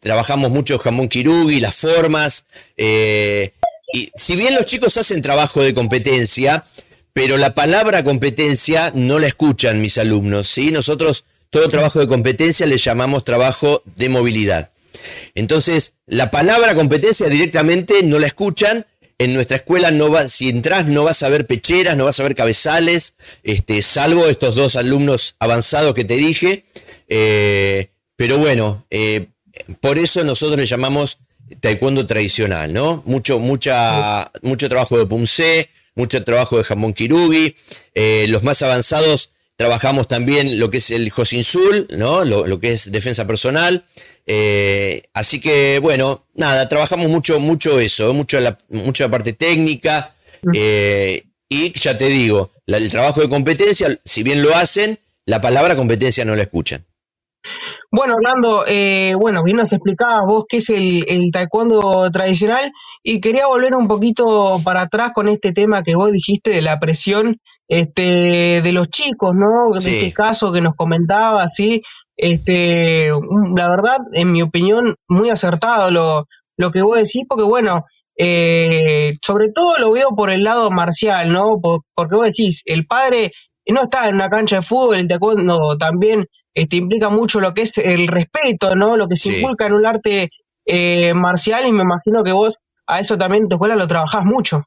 trabajamos mucho jamón kirugi, las formas. eh, y si bien los chicos hacen trabajo de competencia, pero la palabra competencia no la escuchan mis alumnos, ¿sí? Nosotros todo trabajo de competencia le llamamos trabajo de movilidad. Entonces, la palabra competencia directamente no la escuchan. En nuestra escuela no va, si entras no vas a ver pecheras, no vas a ver cabezales, este, salvo estos dos alumnos avanzados que te dije. Eh, pero bueno, eh, por eso nosotros le llamamos taekwondo tradicional, ¿no? Mucho, mucha, mucho trabajo de punce, mucho trabajo de jamón kirugi. eh, los más avanzados trabajamos también lo que es el Josinsul, ¿no? Lo, lo que es defensa personal. eh, así que, bueno, nada, trabajamos mucho, mucho eso, mucho la, mucho la parte técnica. eh, y ya te digo, la- el trabajo de competencia, si bien lo hacen, la palabra competencia no la escuchan. Bueno, Orlando, eh, bueno, bien nos explicabas vos qué es el, el taekwondo tradicional y quería volver un poquito para atrás con este tema que vos dijiste de la presión este, de los chicos, ¿no? En Sí. este caso que nos comentabas, ¿sí? este, la verdad, en mi opinión, muy acertado lo, lo que vos decís, porque bueno, eh, sobre todo lo veo por el lado marcial, ¿no? Por- porque vos decís, el padre no está en una cancha de fútbol, el taekwondo también este, implica mucho lo que es el respeto, ¿no? Lo que se Sí. inculca en un arte eh, marcial y me imagino que vos a eso también en tu escuela lo trabajás mucho.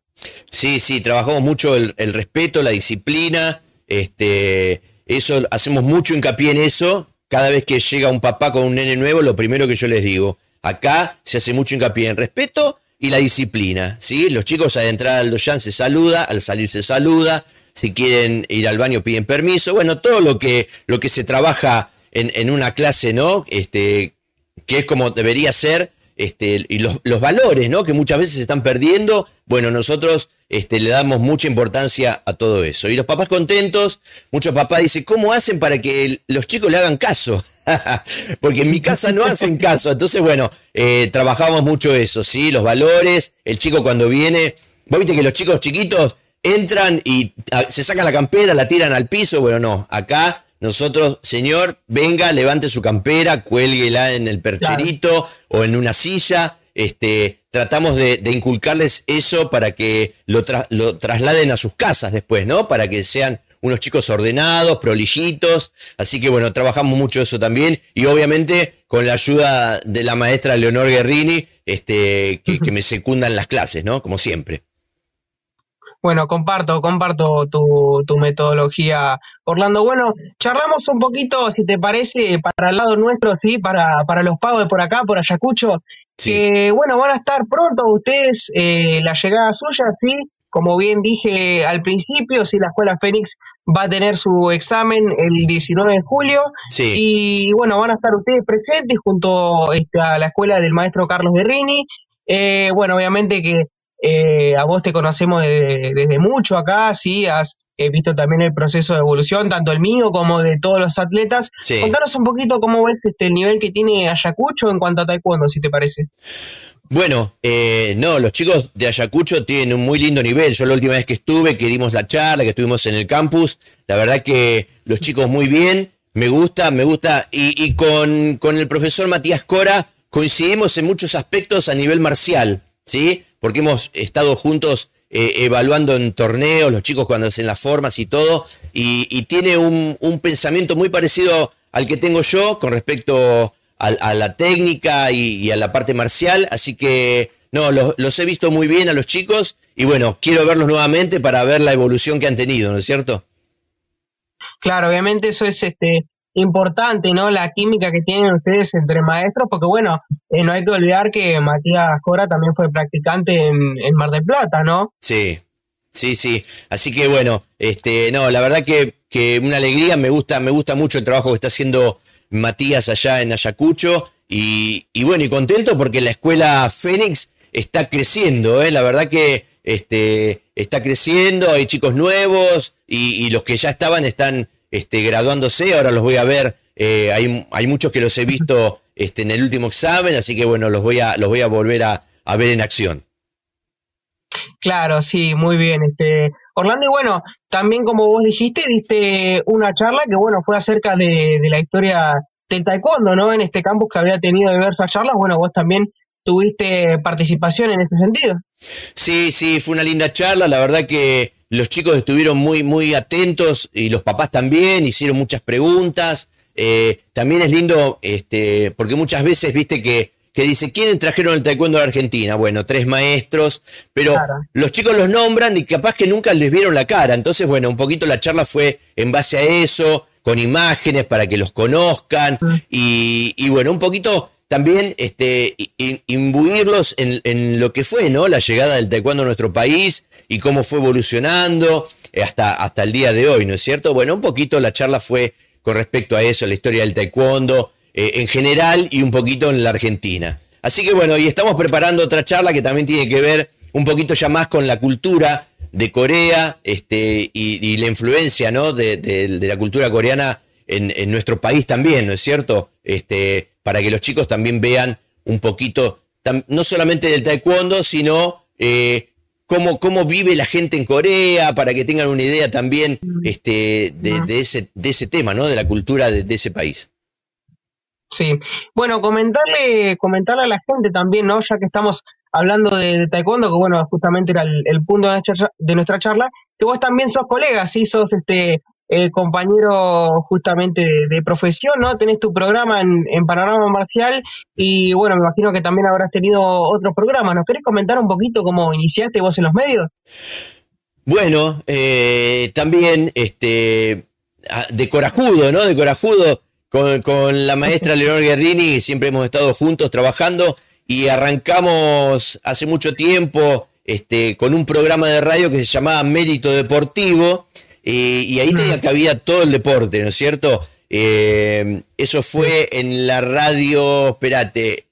Sí, sí, trabajamos mucho el, el respeto, la disciplina, este, eso, hacemos mucho hincapié en eso. Cada vez que llega un papá con un nene nuevo, lo primero que yo les digo, acá se hace mucho hincapié en el respeto y la disciplina, ¿sí? Los chicos al entrar al doyan se saluda, al salir se saluda, si quieren ir al baño piden permiso, bueno, todo lo que, lo que se trabaja en, en una clase, ¿no? Este, que es como debería ser, este, y los, los valores, ¿no? Que muchas veces se están perdiendo. Bueno, nosotros este, le damos mucha importancia a todo eso. Y los papás contentos, muchos papás dicen, ¿cómo hacen para que los chicos le hagan caso? Porque en mi casa no hacen caso. Entonces, bueno, eh, trabajamos mucho eso, ¿sí? Los valores, el chico cuando viene, vos viste que los chicos chiquitos entran y ah, se sacan la campera, la tiran al piso. Bueno, no, acá nosotros, señor, venga, levante su campera, cuélguela en el percherito o en una silla. Este, tratamos de, de inculcarles eso para que lo, tra- lo trasladen a sus casas después, ¿no? Para que sean unos chicos ordenados, prolijitos. Así que bueno, trabajamos mucho eso también. Y obviamente con la ayuda de la maestra Leonor Guerrini, este, que, que me secundan las clases, ¿no? Como siempre. Bueno, comparto, comparto tu, tu metodología, Orlando. Bueno, charlamos un poquito, si te parece, para el lado nuestro, sí, para, para los pagos de por acá, por Ayacucho, Sí. que bueno, van a estar pronto ustedes, eh, la llegada suya, sí, como bien dije al principio, sí, la Escuela Fénix va a tener su examen el 19 de julio, Sí. y bueno, van a estar ustedes presentes junto este, a la escuela del maestro Carlos Guerrini. Eh, bueno, obviamente que eh, a vos te conocemos desde, desde mucho acá, sí, has visto también el proceso de evolución, tanto el mío como de todos los atletas. Sí. Contanos un poquito cómo ves este, el nivel que tiene Ayacucho en cuanto a taekwondo, si te parece. Bueno, eh, no, los chicos de Ayacucho tienen un muy lindo nivel. Yo la última vez que estuve, que dimos la charla, que estuvimos en el campus, la verdad que los chicos muy bien, me gusta, me gusta. Y, y con, con el profesor Matías Cora coincidimos en muchos aspectos a nivel marcial, ¿sí? Porque hemos estado juntos eh, evaluando en torneos, los chicos cuando hacen las formas y todo, y, tiene un, pensamiento muy parecido al que tengo yo con respecto a, la técnica y, y a la parte marcial, así que no, los, los he visto muy bien a los chicos y bueno, quiero verlos nuevamente para ver la evolución que han tenido, ¿no es cierto? Claro, obviamente eso es este importante, ¿no? La química que tienen ustedes entre maestros, porque bueno, eh, no hay que olvidar que Matías Cora también fue practicante en, en Mar del Plata, ¿no? Sí, sí, sí. Así que bueno, este, no, la verdad que, que una alegría, me gusta, me gusta mucho el trabajo que está haciendo Matías allá en Ayacucho. Y, y bueno, y contento porque la escuela Fénix está creciendo, ¿eh? la verdad que este, está creciendo, hay chicos nuevos y, y los que ya estaban están este, graduándose, ahora los voy a ver, eh, hay, hay muchos que los he visto este, en el último examen, así que bueno, los voy a, los voy a volver a, a ver en acción. Claro, sí, muy bien. Este, Orlando, y bueno, también como vos dijiste, diste una charla que bueno, fue acerca de, de la historia del taekwondo, ¿no? En este campus que había tenido diversas charlas, bueno, vos también tuviste participación en ese sentido. Sí, sí, fue una linda charla. La verdad que los chicos estuvieron muy, muy atentos y los papás también, hicieron muchas preguntas. Eh, también es lindo, este, porque muchas veces, viste, que, que dice, ¿quiénes trajeron el taekwondo a la Argentina? Bueno, tres maestros, pero Claro. los chicos los nombran y capaz que nunca les vieron la cara. Entonces, bueno, un poquito la charla fue en base a eso, con imágenes para que los conozcan y, y bueno, un poquito también este, imbuirlos en, en lo que fue ¿no? la llegada del taekwondo a nuestro país y cómo fue evolucionando eh, hasta, hasta el día de hoy, ¿no es cierto? Bueno, un poquito la charla fue con respecto a eso, la historia del taekwondo eh, en general y un poquito en la Argentina. Así que bueno, y estamos preparando otra charla que también tiene que ver un poquito ya más con la cultura de Corea este, y, y la influencia ¿no? de, de- de la cultura coreana en, en nuestro país también, ¿no es cierto? Este, para que los chicos también vean un poquito, no solamente del taekwondo, sino eh, cómo, cómo vive la gente en Corea, para que tengan una idea también este, de, de ese, de ese tema, ¿no? De la cultura de, de ese país. Sí. Bueno, comentarle, comentarle a la gente también, ¿no? Ya que estamos hablando de, de taekwondo, que bueno, justamente era el, el punto de nuestra, de nuestra charla, que vos también sos colega, sí, sos este eh, compañero justamente de, de profesión, ¿no? Tenés tu programa en, en Panorama Marcial y bueno, me imagino que también habrás tenido otros programas. ¿Nos querés comentar un poquito cómo iniciaste vos en los medios? Bueno, eh, también este, de corajudo, ¿no? De corajudo, con, con la maestra Leonor Guerrini, siempre hemos estado juntos trabajando y arrancamos hace mucho tiempo este, con un programa de radio que se llamaba Mérito Deportivo y, y ahí tenía cabida todo el deporte, ¿no es cierto? Eh, eso fue en la radio, espérate,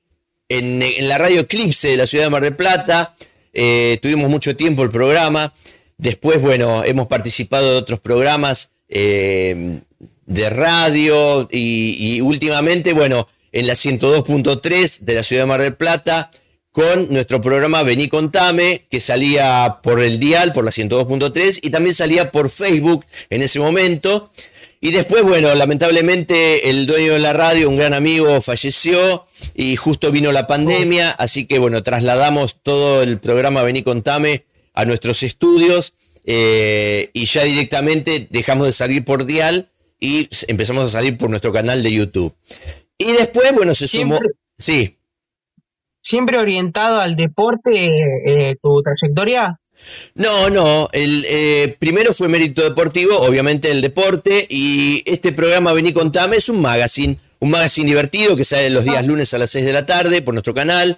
en, en la radio Eclipse de la ciudad de Mar del Plata. eh, tuvimos mucho tiempo el programa. Después, bueno, hemos participado de otros programas eh, de radio y, y últimamente, bueno, en la 102.3 de la ciudad de Mar del Plata con nuestro programa Vení Contame, que salía por el dial, por la 102.3, y también salía por Facebook en ese momento. Y después, bueno, lamentablemente el dueño de la radio, un gran amigo, falleció y justo vino la pandemia, así que bueno, trasladamos todo el programa Vení Contame a nuestros estudios eh, y ya directamente dejamos de salir por Dial y empezamos a salir por nuestro canal de YouTube. Y después, bueno, se sumó... Sí. ¿Siempre orientado al deporte eh, tu trayectoria? No, no. El eh, primero fue mérito deportivo, obviamente el deporte, y este programa Vení Contame es un magazine, un magazine divertido que sale los días lunes a las 6 de la tarde por nuestro canal.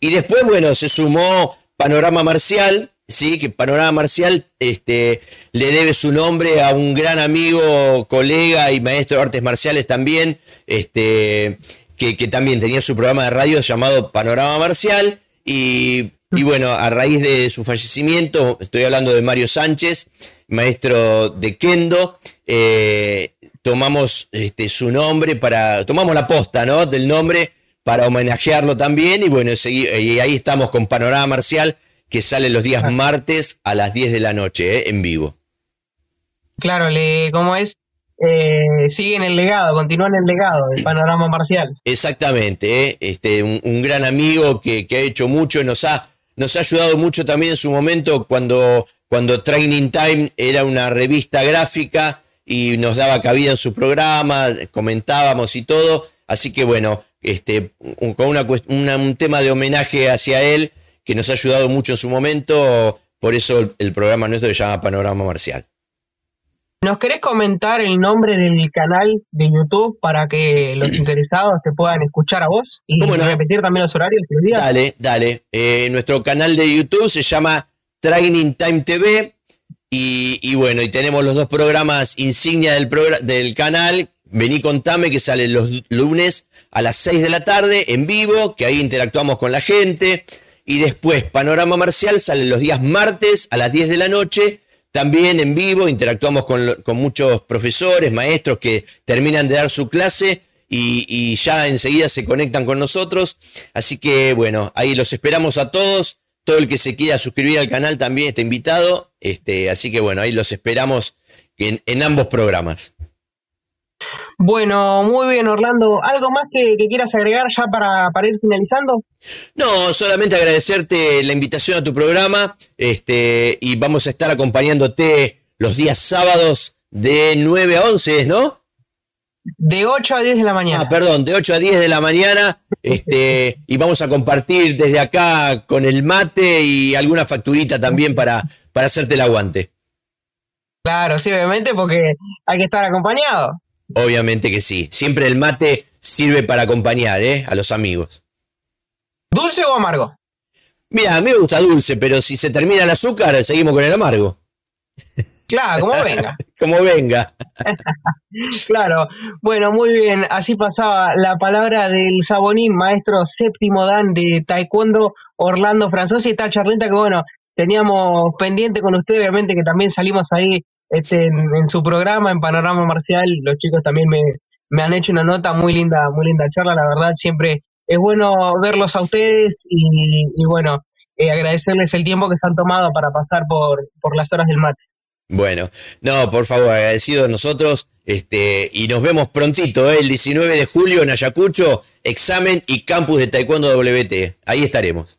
Y después, bueno, se sumó Panorama Marcial, sí, que Panorama Marcial este, le debe su nombre a un gran amigo, colega y maestro de artes marciales también, este, que, que también tenía su programa de radio llamado Panorama Marcial. Y, y bueno, a raíz de su fallecimiento, estoy hablando de Mario Sánchez, maestro de Kendo, eh, tomamos este, su nombre para, tomamos la posta, ¿no? Del nombre para homenajearlo también y bueno, y ahí estamos con Panorama Marcial que sale los días martes a las 10 de la noche, ¿eh? en vivo. Claro, le, ¿cómo es? Eh, siguen el legado, continúan el legado del panorama marcial. Exactamente, ¿eh? este, un, un gran amigo que, que ha hecho mucho, nos ha, nos ha ayudado mucho también en su momento cuando, cuando Training Time era una revista gráfica y nos daba cabida en su programa, comentábamos y todo. Así que bueno, este, un- con una, cuest- una- un tema de homenaje hacia él que nos ha ayudado mucho en su momento, por eso el, el programa nuestro se llama Panorama Marcial. ¿Nos querés comentar el nombre del canal de YouTube para que los interesados te puedan escuchar a vos y repetir también los horarios los días? Dale, dale. Eh, nuestro canal de YouTube se llama Training Time TV. Y, y bueno, y tenemos los dos programas insignia del, del canal. Vení contame que sale los lunes a las 6 de la tarde en vivo, que ahí interactuamos con la gente. Y después Panorama Marcial sale los días martes a las 10 de la noche, también en vivo, interactuamos con, muchos profesores, maestros que terminan de dar su clase y, ya enseguida se conectan con nosotros. Así que bueno, ahí los esperamos a todos. Todo el que se quiera suscribir al canal también está invitado. Este, así que bueno, ahí los esperamos en ambos programas. Bueno, muy bien, Orlando. ¿Algo más que, que quieras agregar ya para, para ir finalizando? No, solamente agradecerte la invitación a tu programa. Este, y vamos a estar acompañándote los días sábados de 9 a 11, ¿no? De 8 a 10 de la mañana. Ah, perdón, de 8 a 10 de la mañana. Este, y vamos a compartir desde acá con el mate y alguna facturita también para, para hacerte el aguante. Claro, sí, obviamente, porque hay que estar acompañado. Obviamente que sí. Siempre el mate sirve para acompañar ¿eh? a los amigos. ¿Dulce o amargo? Mira, a mí me gusta dulce, pero si se termina el azúcar, seguimos con el amargo. Claro, como venga. Como venga. Claro. Bueno, muy bien. Así pasaba la palabra del Sabonín, maestro séptimo Dan de Taekwondo, Orlando Franzosi. Esta charleta que, bueno, teníamos pendiente con usted, obviamente, que también salimos ahí este, en, su programa, en Panorama Marcial. Los chicos también me, me han hecho una nota muy linda, muy linda charla. La verdad, siempre es bueno verlos a ustedes y, y bueno, eh, agradecerles el tiempo que se han tomado para pasar por, por las horas del mate. Bueno, no, por favor, agradecido a nosotros. Este, y nos vemos prontito, ¿eh? el 19 de julio en Ayacucho, examen y campus de Taekwondo WT. Ahí estaremos.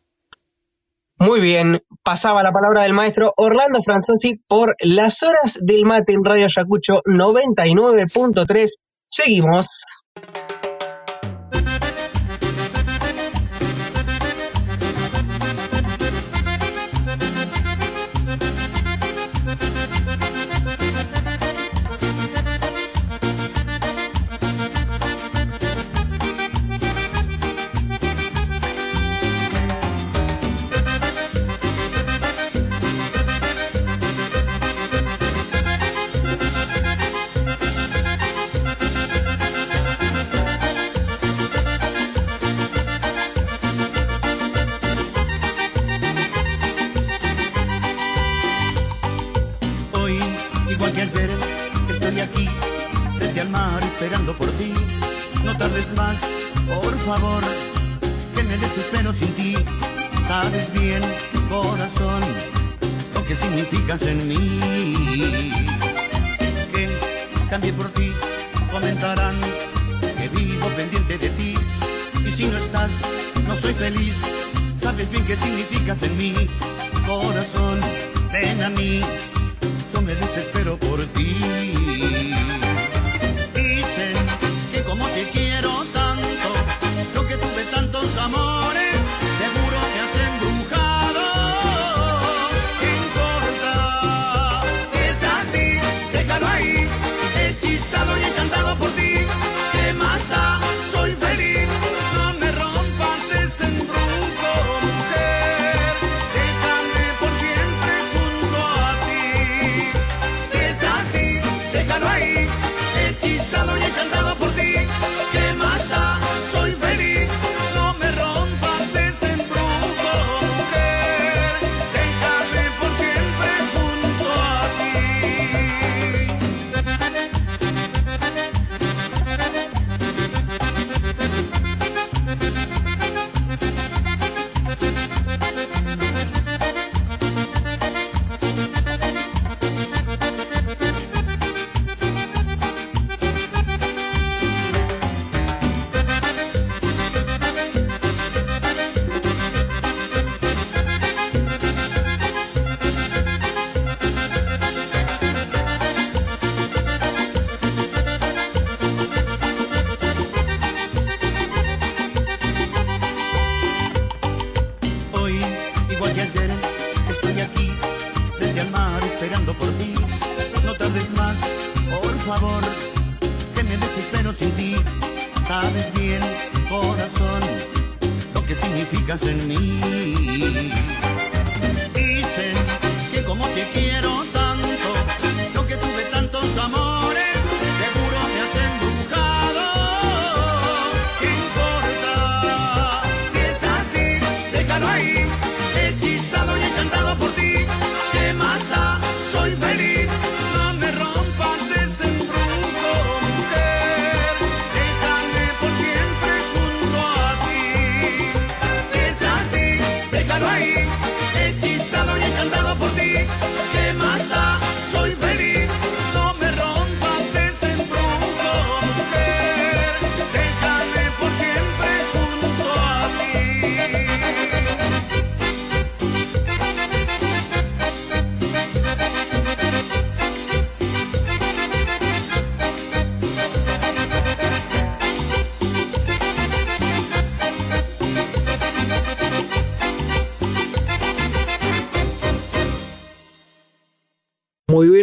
Muy bien, pasaba la palabra del maestro Orlando Franzosi por las horas del mate en Radio Ayacucho 99.3. Seguimos.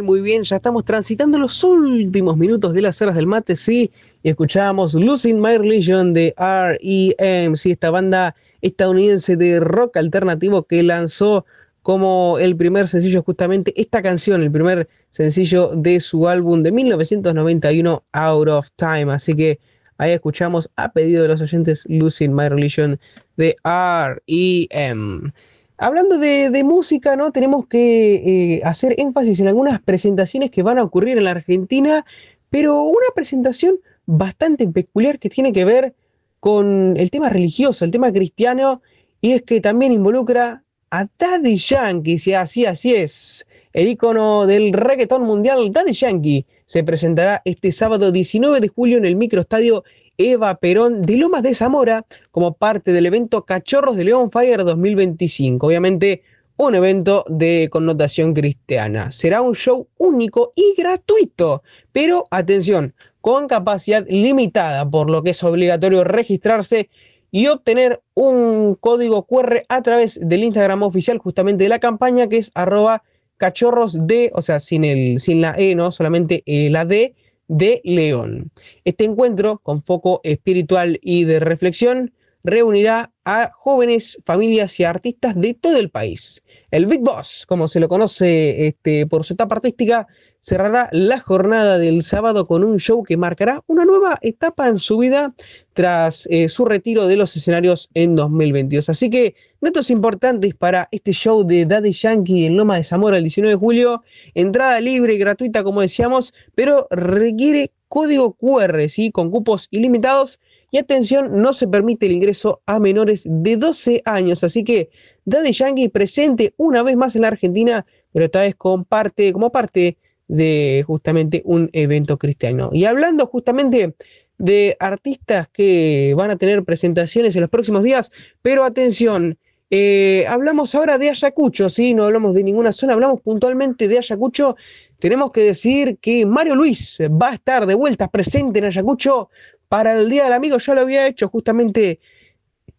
Muy bien. Ya estamos transitando los últimos minutos de las horas del mate, sí. Y escuchábamos Losing My Religion de R.E.M., sí, esta banda estadounidense de rock alternativo que lanzó como el primer sencillo justamente esta canción, el primer sencillo de su álbum de 1991, Out of Time. Así que ahí escuchamos a pedido de los oyentes Losing My Religion de R.E.M. Hablando de, de música, ¿no? Tenemos que eh, hacer énfasis en algunas presentaciones que van a ocurrir en la Argentina, pero una presentación bastante peculiar que tiene que ver con el tema religioso, el tema cristiano, y es que también involucra a Daddy Yankee, sí, así, así es. El ícono del reggaetón mundial, Daddy Yankee, se presentará este sábado 19 de julio en el microestadio Eva Perón de Lomas de Zamora como parte del evento Cachorros de León Fire 2025. Obviamente un evento de connotación cristiana. Será un show único y gratuito, pero atención, con capacidad limitada, por lo que es obligatorio registrarse y obtener un código QR a través del Instagram oficial justamente de la campaña que es arroba cachorros de, o sea, sin, el, sin la E, ¿no? Solamente eh, la D de León. Este encuentro, con foco espiritual y de reflexión, reunirá a jóvenes, familias y artistas de todo el país. El Big Boss, como se lo conoce este, por su etapa artística, cerrará la jornada del sábado con un show que marcará una nueva etapa en su vida tras eh, su retiro de los escenarios en 2022. Así que datos importantes para este show de Daddy Yankee en Loma de Zamora el 19 de julio. Entrada libre y gratuita, como decíamos, pero requiere código QR, ¿sí? con cupos ilimitados y atención, no se permite el ingreso a menores de 12 años. Así que Daddy Yankee presente una vez más en la Argentina, pero esta vez con parte, como parte de justamente un evento cristiano. Y hablando justamente de artistas que van a tener presentaciones en los próximos días, pero atención, eh, hablamos ahora de Ayacucho, ¿sí? No hablamos de ninguna zona, hablamos puntualmente de Ayacucho. Tenemos que decir que Mario Luis va a estar de vuelta presente en Ayacucho para el Día del Amigo. Ya lo había hecho justamente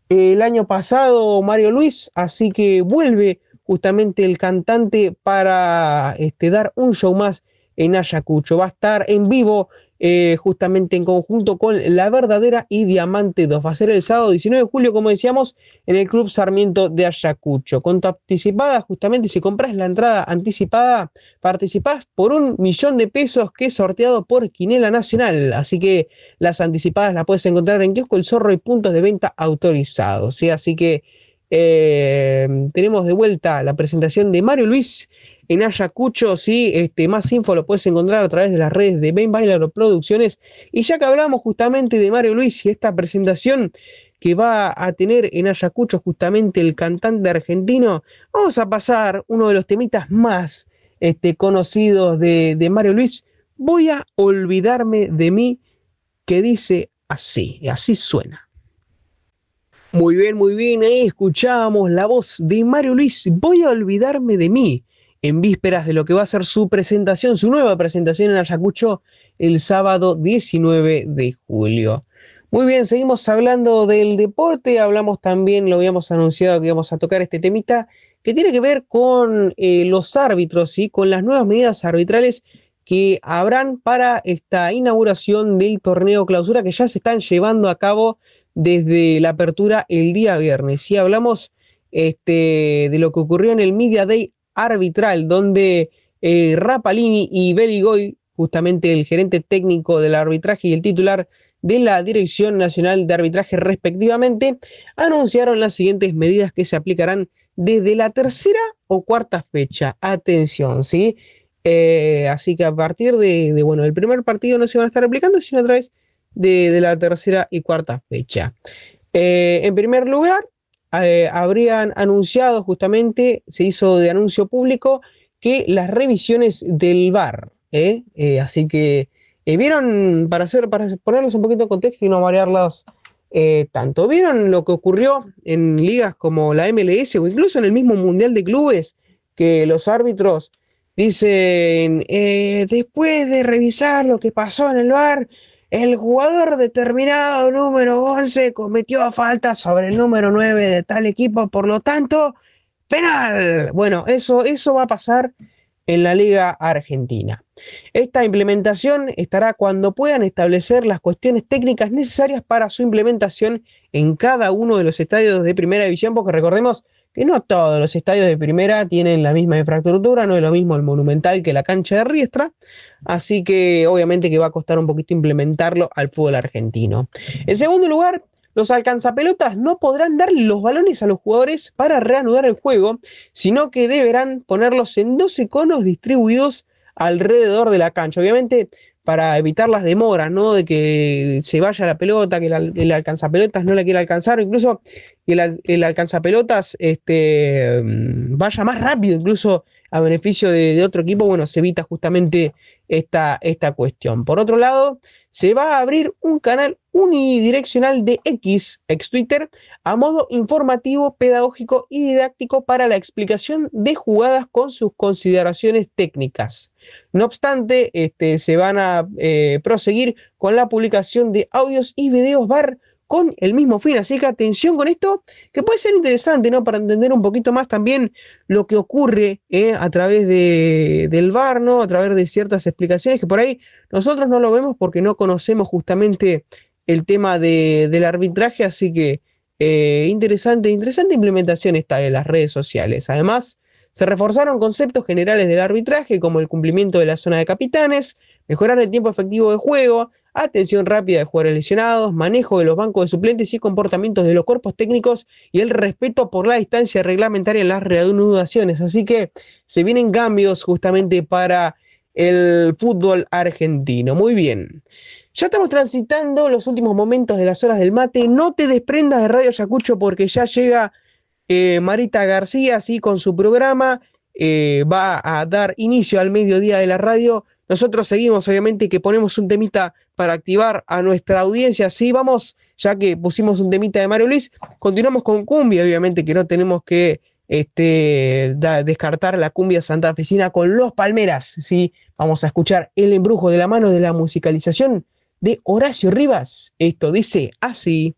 el año pasado Mario Luis, así que vuelve justamente el cantante para este, dar un show más en Ayacucho. Va a estar en vivo eh, justamente en conjunto con La Verdadera y Diamante 2. Va a ser el sábado 19 de julio, como decíamos, en el Club Sarmiento de Ayacucho. Con tu anticipada, justamente, si compras la entrada anticipada, participás por un millón de pesos que es sorteado por Quinela Nacional. Así que las anticipadas las puedes encontrar en Kiosco El Zorro y puntos de venta autorizados. ¿sí? Así que eh, tenemos de vuelta la presentación de Mario Luis en Ayacucho. Sí, este, más info lo puedes encontrar a través de las redes de Ben Bailar Producciones. Y ya que hablamos justamente de Mario Luis y esta presentación que va a tener en Ayacucho justamente el cantante argentino, vamos a pasar uno de los temitas más este, conocidos de, de Mario Luis. Voy a olvidarme de mí, que dice así, así suena. Muy bien, muy bien, ahí escuchábamos la voz de Mario Luis, voy a olvidarme de mí, en vísperas de lo que va a ser su presentación, su nueva presentación en Ayacucho el sábado 19 de julio. Muy bien, seguimos hablando del deporte, hablamos también, lo habíamos anunciado que íbamos a tocar este temita, que tiene que ver con eh, los árbitros y con las nuevas medidas arbitrales que habrán para esta inauguración del torneo clausura que ya se están llevando a cabo desde la apertura el día viernes. Si hablamos este, de lo que ocurrió en el Media Day arbitral, donde eh, Rapalini y Beligoy, justamente el gerente técnico del arbitraje y el titular de la Dirección Nacional de Arbitraje respectivamente, anunciaron las siguientes medidas que se aplicarán desde la tercera o cuarta fecha. Atención, ¿sí? Eh, así que a partir de, bueno, el primer partido no se van a estar aplicando, sino a través de, de la tercera y cuarta fecha. Eh, en primer lugar, eh, habrían anunciado justamente, se hizo de anuncio público, que las revisiones del VAR, ¿eh? Eh, así que vieron, para, hacer, para ponerlos un poquito en contexto y no marearlas tanto, vieron lo que ocurrió en ligas como la MLS o incluso en el mismo Mundial de Clubes, que los árbitros dicen, después de revisar lo que pasó en el VAR, el jugador determinado número 11 cometió falta sobre el número 9 de tal equipo, por lo tanto, penal. Bueno, eso, eso va a pasar en la Liga Argentina. Esta implementación estará cuando puedan establecer las cuestiones técnicas necesarias para su implementación en cada uno de los estadios de primera división, porque recordemos que no todos los estadios de primera tienen la misma infraestructura, no es lo mismo el Monumental que la cancha de Riestra, así que obviamente que va a costar un poquito implementarlo al fútbol argentino. En segundo lugar, los alcanzapelotas no podrán dar los balones a los jugadores para reanudar el juego, sino que deberán ponerlos en 12 conos distribuidos alrededor de la cancha. Obviamente para evitar las demoras, ¿no? De que se vaya la pelota, que el, el alcanzapelotas no la quiera alcanzar, incluso que el, el alcanzapelotas este, mm, vaya más rápido, incluso a beneficio de, otro equipo, bueno, se evita justamente esta, esta cuestión. Por otro lado, se va a abrir un canal unidireccional de X, ex Twitter, a modo informativo, pedagógico y didáctico para la explicación de jugadas con sus consideraciones técnicas. No obstante, este, se van a eh, proseguir con la publicación de audios y videos VAR con el mismo fin. Así que atención con esto, que puede ser interesante, ¿no? Para entender un poquito más también lo que ocurre eh, a través de, del VAR, ¿no? A través de ciertas explicaciones que por ahí nosotros no lo vemos porque no conocemos justamente el tema de- del arbitraje, así que eh, interesante, interesante implementación esta de las redes sociales. Además, se reforzaron conceptos generales del arbitraje, como el cumplimiento de la zona de capitanes, mejorar el tiempo efectivo de juego, atención rápida de jugadores lesionados, manejo de los bancos de suplentes y comportamientos de los cuerpos técnicos y el respeto por la distancia reglamentaria en las reanudaciones. Así que se vienen cambios justamente para el fútbol argentino. Muy bien. Ya estamos transitando los últimos momentos de las horas del mate. No te desprendas de Radio Ayacucho porque ya llega eh, Marita García, así con su programa. eh, va a dar inicio al mediodía de la radio. Nosotros seguimos, obviamente, que ponemos un temita para activar a nuestra audiencia. Sí, vamos, ya que pusimos un temita de Mario Luis, continuamos con cumbia, obviamente que no tenemos que este, descartar la cumbia santafesina con los Palmeras. Sí, vamos a escuchar el embrujo de la mano de la musicalización de Horacio Rivas. Esto dice así.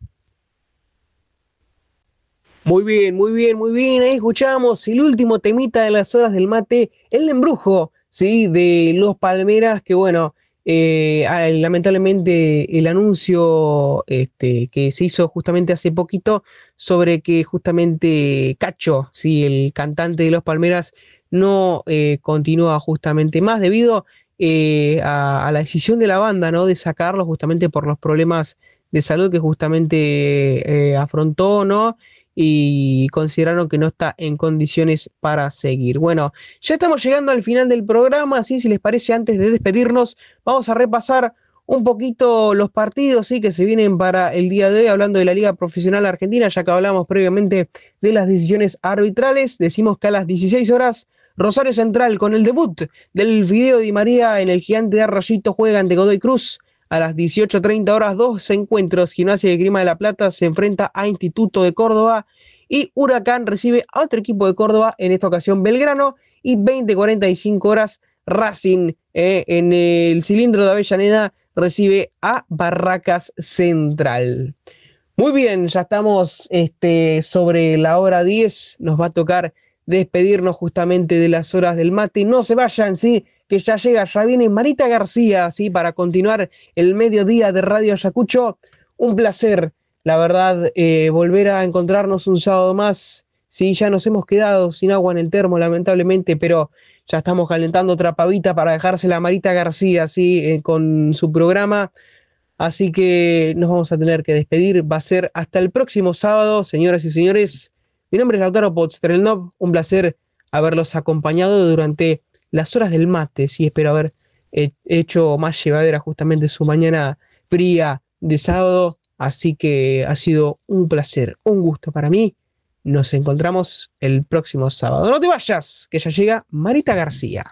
Muy bien, muy bien, muy bien. Ahí escuchamos el último temita de las horas del mate, el embrujo, ¿sí? De los Palmeras, que bueno, eh, lamentablemente el anuncio este, que se hizo justamente hace poquito sobre que justamente Cacho, ¿sí? El cantante de los Palmeras, no eh, continúa justamente más debido eh, a, la decisión de la banda, ¿no? De sacarlo justamente por los problemas de salud que justamente afrontó, ¿no? Y consideraron que no está en condiciones para seguir. Bueno, ya estamos llegando al final del programa, así si les parece, antes de despedirnos, vamos a repasar un poquito los partidos ¿sí? que se vienen para el día de hoy, hablando de la Liga Profesional Argentina, ya que hablamos previamente de las decisiones arbitrales, decimos que a las 16 horas Rosario Central con el debut del video de María en el gigante de Arroyito juega ante Godoy Cruz. A las 18.30 horas, dos encuentros. Gimnasia de Grima de la Plata se enfrenta a Instituto de Córdoba y Huracán recibe a otro equipo de Córdoba, en esta ocasión Belgrano. Y 20.45 horas, Racing eh, en el cilindro de Avellaneda recibe a Barracas Central. Muy bien, ya estamos este, sobre la hora 10. Nos va a tocar despedirnos justamente de las horas del mate. No se vayan, sí, que ya llega, ya viene Marita García, sí, para continuar el mediodía de Radio Ayacucho. Un placer, la verdad, eh, volver a encontrarnos un sábado más. Sí, ya nos hemos quedado sin agua en el termo, lamentablemente, pero ya estamos calentando otra pavita para dejársela a Marita García, sí, eh, con su programa. Así que nos vamos a tener que despedir. Va a ser hasta el próximo sábado, señoras y señores. Mi nombre es Lautaro Potstrelnov. Un placer haberlos acompañado durante las horas del mate. Sí, espero haber hecho más llevadera justamente su mañana fría de sábado. Así que ha sido un placer, un gusto para mí. Nos encontramos el próximo sábado. No te vayas, que ya llega Marita García.